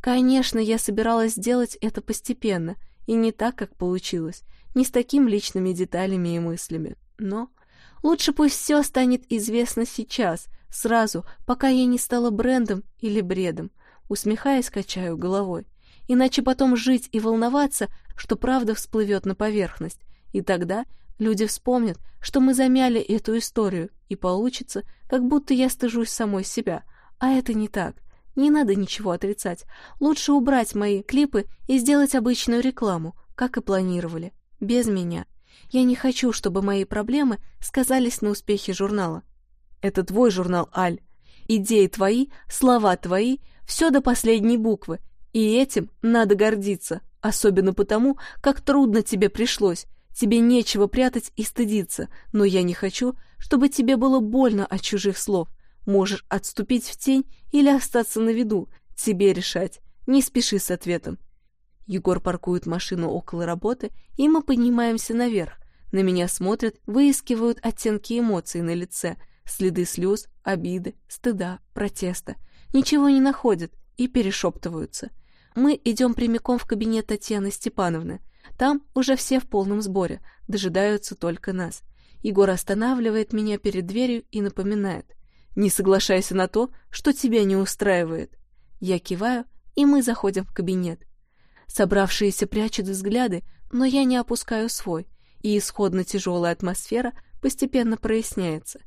Конечно, я собиралась сделать это постепенно, и не так, как получилось, не с такими личными деталями и мыслями. Но лучше пусть все станет известно сейчас, сразу, пока я не стала брендом или бредом. Усмехаясь, качаю головой. Иначе потом жить и волноваться, что правда всплывет на поверхность. И тогда Люди вспомнят, что мы замяли эту историю, и получится, как будто я стыжусь самой себя. А это не так. Не надо ничего отрицать. Лучше убрать мои клипы и сделать обычную рекламу, как и планировали. Без меня. Я не хочу, чтобы мои проблемы сказались на успехе журнала. Это твой журнал, Аль. Идеи твои, слова твои, все до последней буквы. И этим надо гордиться, особенно потому, как трудно тебе пришлось, Тебе нечего прятать и стыдиться, но я не хочу, чтобы тебе было больно от чужих слов. Можешь отступить в тень или остаться на виду. Тебе решать. Не спеши с ответом. Егор паркует машину около работы, и мы поднимаемся наверх. На меня смотрят, выискивают оттенки эмоций на лице, следы слез, обиды, стыда, протеста. Ничего не находят и перешептываются. Мы идем прямиком в кабинет Татьяны Степановны. Там уже все в полном сборе, дожидаются только нас. Егор останавливает меня перед дверью и напоминает. «Не соглашайся на то, что тебя не устраивает». Я киваю, и мы заходим в кабинет. Собравшиеся прячут взгляды, но я не опускаю свой, и исходно тяжелая атмосфера постепенно проясняется.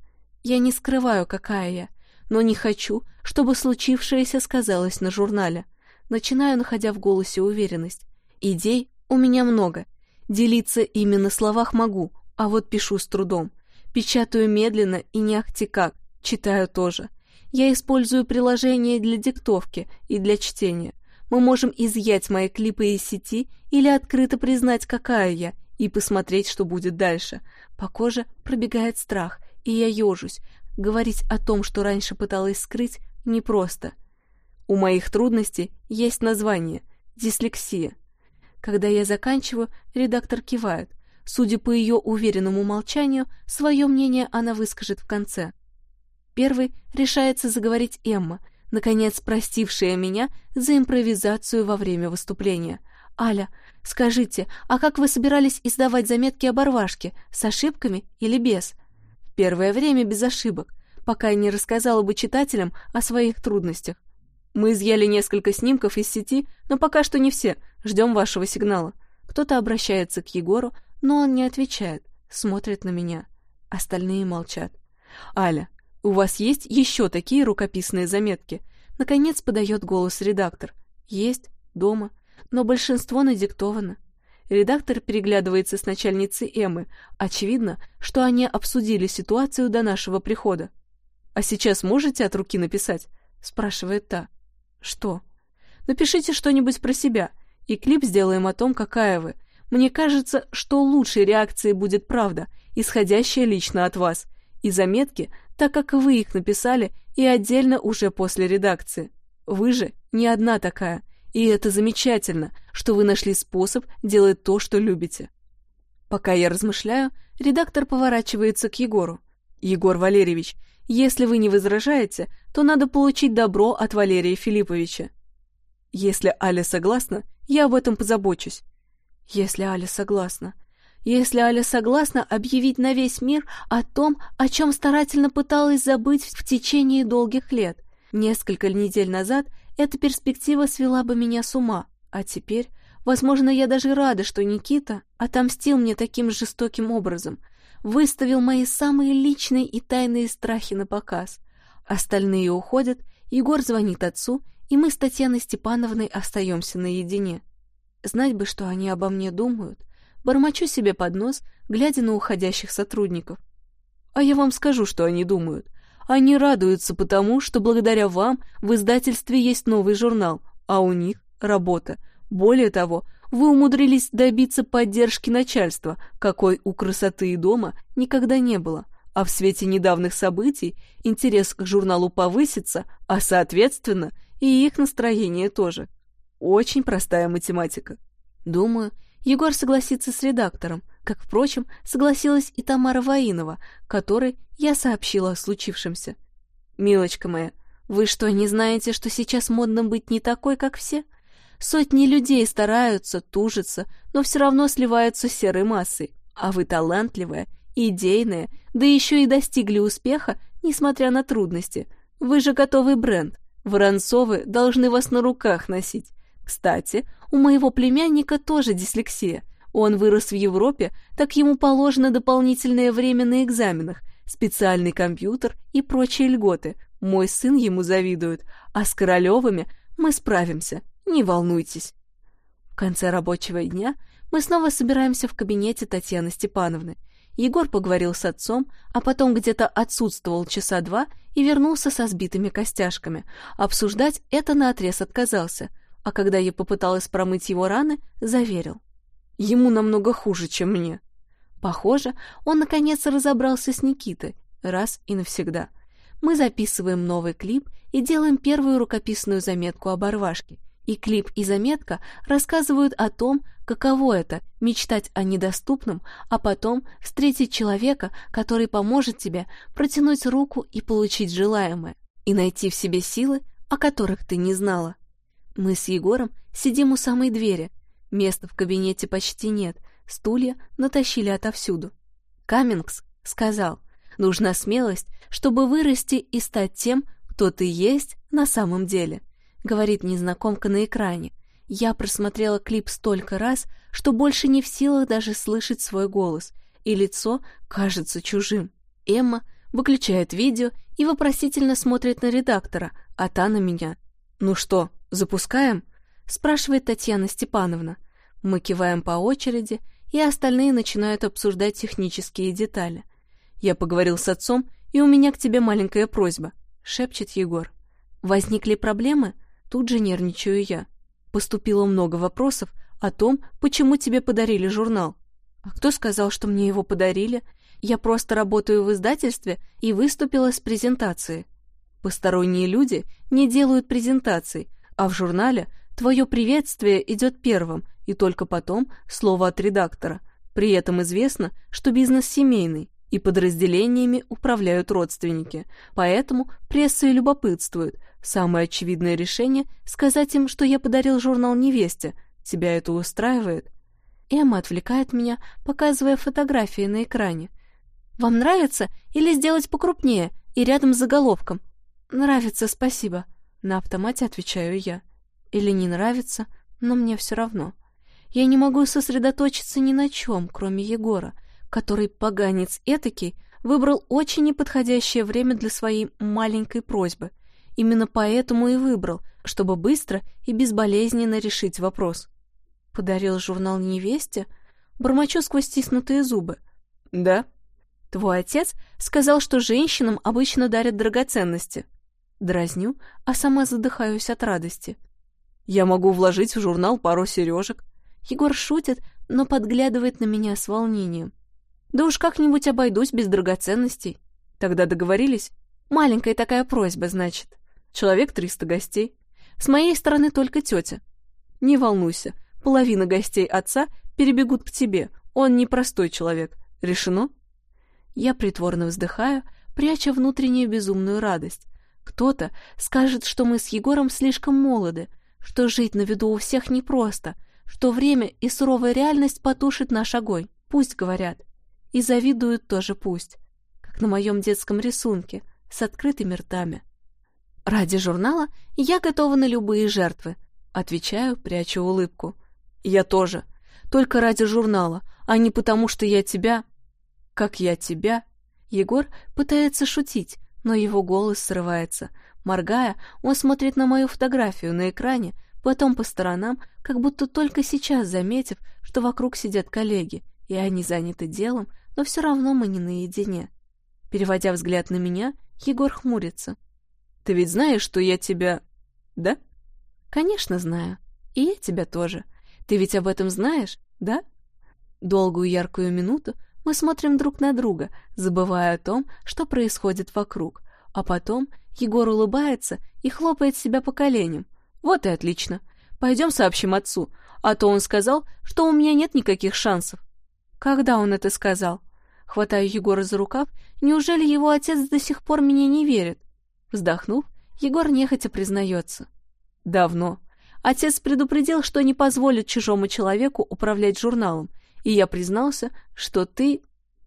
Я не скрываю, какая я, но не хочу, чтобы случившееся сказалось на журнале. Начинаю, находя в голосе уверенность. Идей у меня много. Делиться ими на словах могу, а вот пишу с трудом. Печатаю медленно и не ахти как, читаю тоже. Я использую приложение для диктовки и для чтения. Мы можем изъять мои клипы из сети или открыто признать, какая я, и посмотреть, что будет дальше. По коже пробегает страх, и я ежусь. Говорить о том, что раньше пыталась скрыть, непросто. У моих трудностей есть название – дислексия. Когда я заканчиваю, редактор кивает. Судя по ее уверенному молчанию, свое мнение она выскажет в конце. Первый решается заговорить Эмма, наконец простившая меня за импровизацию во время выступления. «Аля, скажите, а как вы собирались издавать заметки об Орвашке, с ошибками или без?» «В первое время без ошибок, пока я не рассказала бы читателям о своих трудностях. Мы изъяли несколько снимков из сети, но пока что не все. Ждем вашего сигнала. Кто-то обращается к Егору, но он не отвечает, смотрит на меня. Остальные молчат. Аля, у вас есть еще такие рукописные заметки? Наконец подает голос редактор. Есть, дома, но большинство надиктовано. Редактор переглядывается с начальницей Эммы. Очевидно, что они обсудили ситуацию до нашего прихода. «А сейчас можете от руки написать?» — спрашивает та. Что? Напишите что-нибудь про себя, и клип сделаем о том, какая вы. Мне кажется, что лучшей реакцией будет правда, исходящая лично от вас, и заметки, так как вы их написали, и отдельно уже после редакции. Вы же не одна такая, и это замечательно, что вы нашли способ делать то, что любите. Пока я размышляю, редактор поворачивается к Егору. Егор Валерьевич, если вы не возражаете, то надо получить добро от Валерия Филипповича. Если Аля согласна, я об этом позабочусь. Если Аля согласна. Если Аля согласна объявить на весь мир о том, о чем старательно пыталась забыть в течение долгих лет. Несколько недель назад эта перспектива свела бы меня с ума, а теперь Возможно, я даже рада, что Никита отомстил мне таким жестоким образом, выставил мои самые личные и тайные страхи на показ. Остальные уходят, Егор звонит отцу, и мы с Татьяной Степановной остаемся наедине. Знать бы, что они обо мне думают. Бормочу себе под нос, глядя на уходящих сотрудников. А я вам скажу, что они думают. Они радуются потому, что благодаря вам в издательстве есть новый журнал, а у них работа — более того, вы умудрились добиться поддержки начальства, какой у красоты и дома никогда не было. А в свете недавних событий интерес к журналу повысится, а соответственно и их настроение тоже. Очень простая математика. Думаю, Егор согласится с редактором, как, впрочем, согласилась и Тамара Воинова, которой я сообщила о случившемся. «Милочка моя, вы что, не знаете, что сейчас модно быть не такой, как все?» Сотни людей стараются, тужатся, но все равно сливаются с серой массой. А вы талантливая, идейная, да еще и достигли успеха, несмотря на трудности. Вы же готовый бренд. Воронцовы должны вас на руках носить. Кстати, у моего племянника тоже дислексия. Он вырос в Европе, так ему положено дополнительное время на экзаменах, специальный компьютер и прочие льготы. Мой сын ему завидует, а с Королевыми мы справимся. Не волнуйтесь. В конце рабочего дня мы снова собираемся в кабинете Татьяны Степановны. Егор поговорил с отцом, а потом где-то отсутствовал часа два и вернулся со сбитыми костяшками. Обсуждать это наотрез отказался, а когда я попыталась промыть его раны, заверил. Ему намного хуже, чем мне. Похоже, он наконец разобрался с Никитой, раз и навсегда. Мы записываем новый клип и делаем первую рукописную заметку об Арвашке — и клип, и заметка рассказывают о том, каково это — мечтать о недоступном, а потом встретить человека, который поможет тебе протянуть руку и получить желаемое, и найти в себе силы, о которых ты не знала. Мы с Егором сидим у самой двери. Места в кабинете почти нет, стулья натащили отовсюду. Каммингс сказал, нужна смелость, чтобы вырасти и стать тем, кто ты есть на самом деле. — говорит незнакомка на экране. Я просмотрела клип столько раз, что больше не в силах даже слышать свой голос, и лицо кажется чужим. Эмма выключает видео и вопросительно смотрит на редактора, а та на меня. «Ну что, запускаем?» — спрашивает Татьяна Степановна. Мы киваем по очереди, и остальные начинают обсуждать технические детали. «Я поговорил с отцом, и у меня к тебе маленькая просьба», — шепчет Егор. «Возникли проблемы?» Тут же нервничаю я. Поступило много вопросов о том, почему тебе подарили журнал. А кто сказал, что мне его подарили? Я просто работаю в издательстве и выступила с презентацией. Посторонние люди не делают презентаций, а в журнале твое приветствие идет первым, и только потом слово от редактора. При этом известно, что бизнес семейный, и подразделениями управляют родственники, поэтому пресса и любопытствует, Самое очевидное решение — сказать им, что я подарил журнал невесте. Тебя это устраивает? Эмма отвлекает меня, показывая фотографии на экране. «Вам нравится? Или сделать покрупнее и рядом с заголовком?» «Нравится, спасибо», — на автомате отвечаю я. «Или не нравится, но мне все равно. Я не могу сосредоточиться ни на чем, кроме Егора, который, поганец этакий, выбрал очень неподходящее время для своей маленькой просьбы — Именно поэтому и выбрал, чтобы быстро и безболезненно решить вопрос. Подарил журнал невесте? Бормочу сквозь стиснутые зубы. Да. Твой отец сказал, что женщинам обычно дарят драгоценности. Дразню, а сама задыхаюсь от радости. Я могу вложить в журнал пару сережек. Егор шутит, но подглядывает на меня с волнением. Да уж как-нибудь обойдусь без драгоценностей. Тогда договорились? Маленькая такая просьба, значит. Человек триста гостей. С моей стороны только тетя. Не волнуйся, половина гостей отца перебегут к тебе. Он непростой человек. Решено? Я притворно вздыхаю, пряча внутреннюю безумную радость. Кто-то скажет, что мы с Егором слишком молоды, что жить на виду у всех непросто, что время и суровая реальность потушит наш огонь. Пусть говорят. И завидуют тоже пусть. Как на моем детском рисунке, с открытыми ртами. Ради журнала я готова на любые жертвы. Отвечаю, прячу улыбку. Я тоже. Только ради журнала, а не потому, что я тебя... Как я тебя... Егор пытается шутить, но его голос срывается. Моргая, он смотрит на мою фотографию на экране, потом по сторонам, как будто только сейчас заметив, что вокруг сидят коллеги, и они заняты делом, но все равно мы не наедине. Переводя взгляд на меня, Егор хмурится. «Ты ведь знаешь, что я тебя... да?» «Конечно знаю. И я тебя тоже. Ты ведь об этом знаешь, да?» Долгую яркую минуту мы смотрим друг на друга, забывая о том, что происходит вокруг, а потом Егор улыбается и хлопает себя по коленям. Вот и отлично. Пойдем сообщим отцу, а то он сказал, что у меня нет никаких шансов. Когда он это сказал? Хватаю Егора за рукав, неужели его отец до сих пор меня не верит? Вздохнув, Егор нехотя признается. Давно. Отец предупредил, что не позволит чужому человеку управлять журналом, и я признался, что ты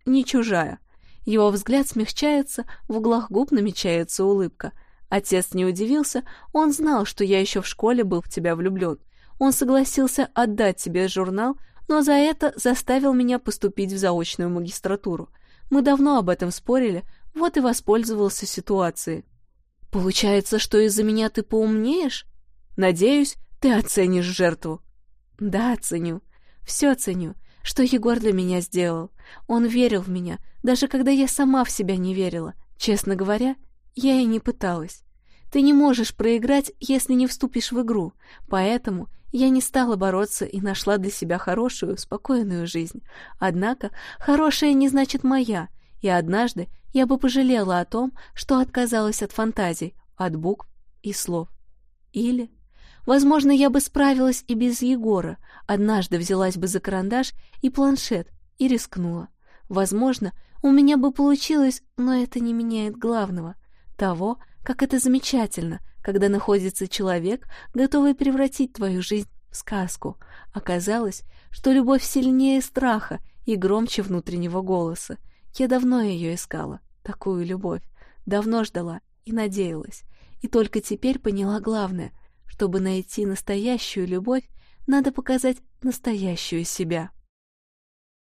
не чужая. Его взгляд смягчается, в углах губ намечается улыбка. Отец не удивился, он знал, что я еще в школе был в тебя влюблен. Он согласился отдать тебе журнал, но за это заставил меня поступить в заочную магистратуру. Мы давно об этом спорили, вот и воспользовался ситуацией. Получается, что из-за меня ты поумнеешь? Надеюсь, ты оценишь жертву. Да, оценю. Все оценю что Егор для меня сделал. Он верил в меня, даже когда я сама в себя не верила. Честно говоря, я и не пыталась. Ты не можешь проиграть, если не вступишь в игру, поэтому я не стала бороться и нашла для себя хорошую, спокойную жизнь. Однако хорошая не значит моя, и однажды я бы пожалела о том, что отказалась от фантазий, от букв и слов. Или Возможно, я бы справилась и без Егора. Однажды взялась бы за карандаш и планшет и рискнула. Возможно, у меня бы получилось, но это не меняет главного. Того, как это замечательно, когда находится человек, готовый превратить твою жизнь в сказку. Оказалось, что любовь сильнее страха и громче внутреннего голоса. Я давно ее искала, такую любовь. Давно ждала и надеялась. И только теперь поняла главное — чтобы найти настоящую любовь, надо показать настоящую себя.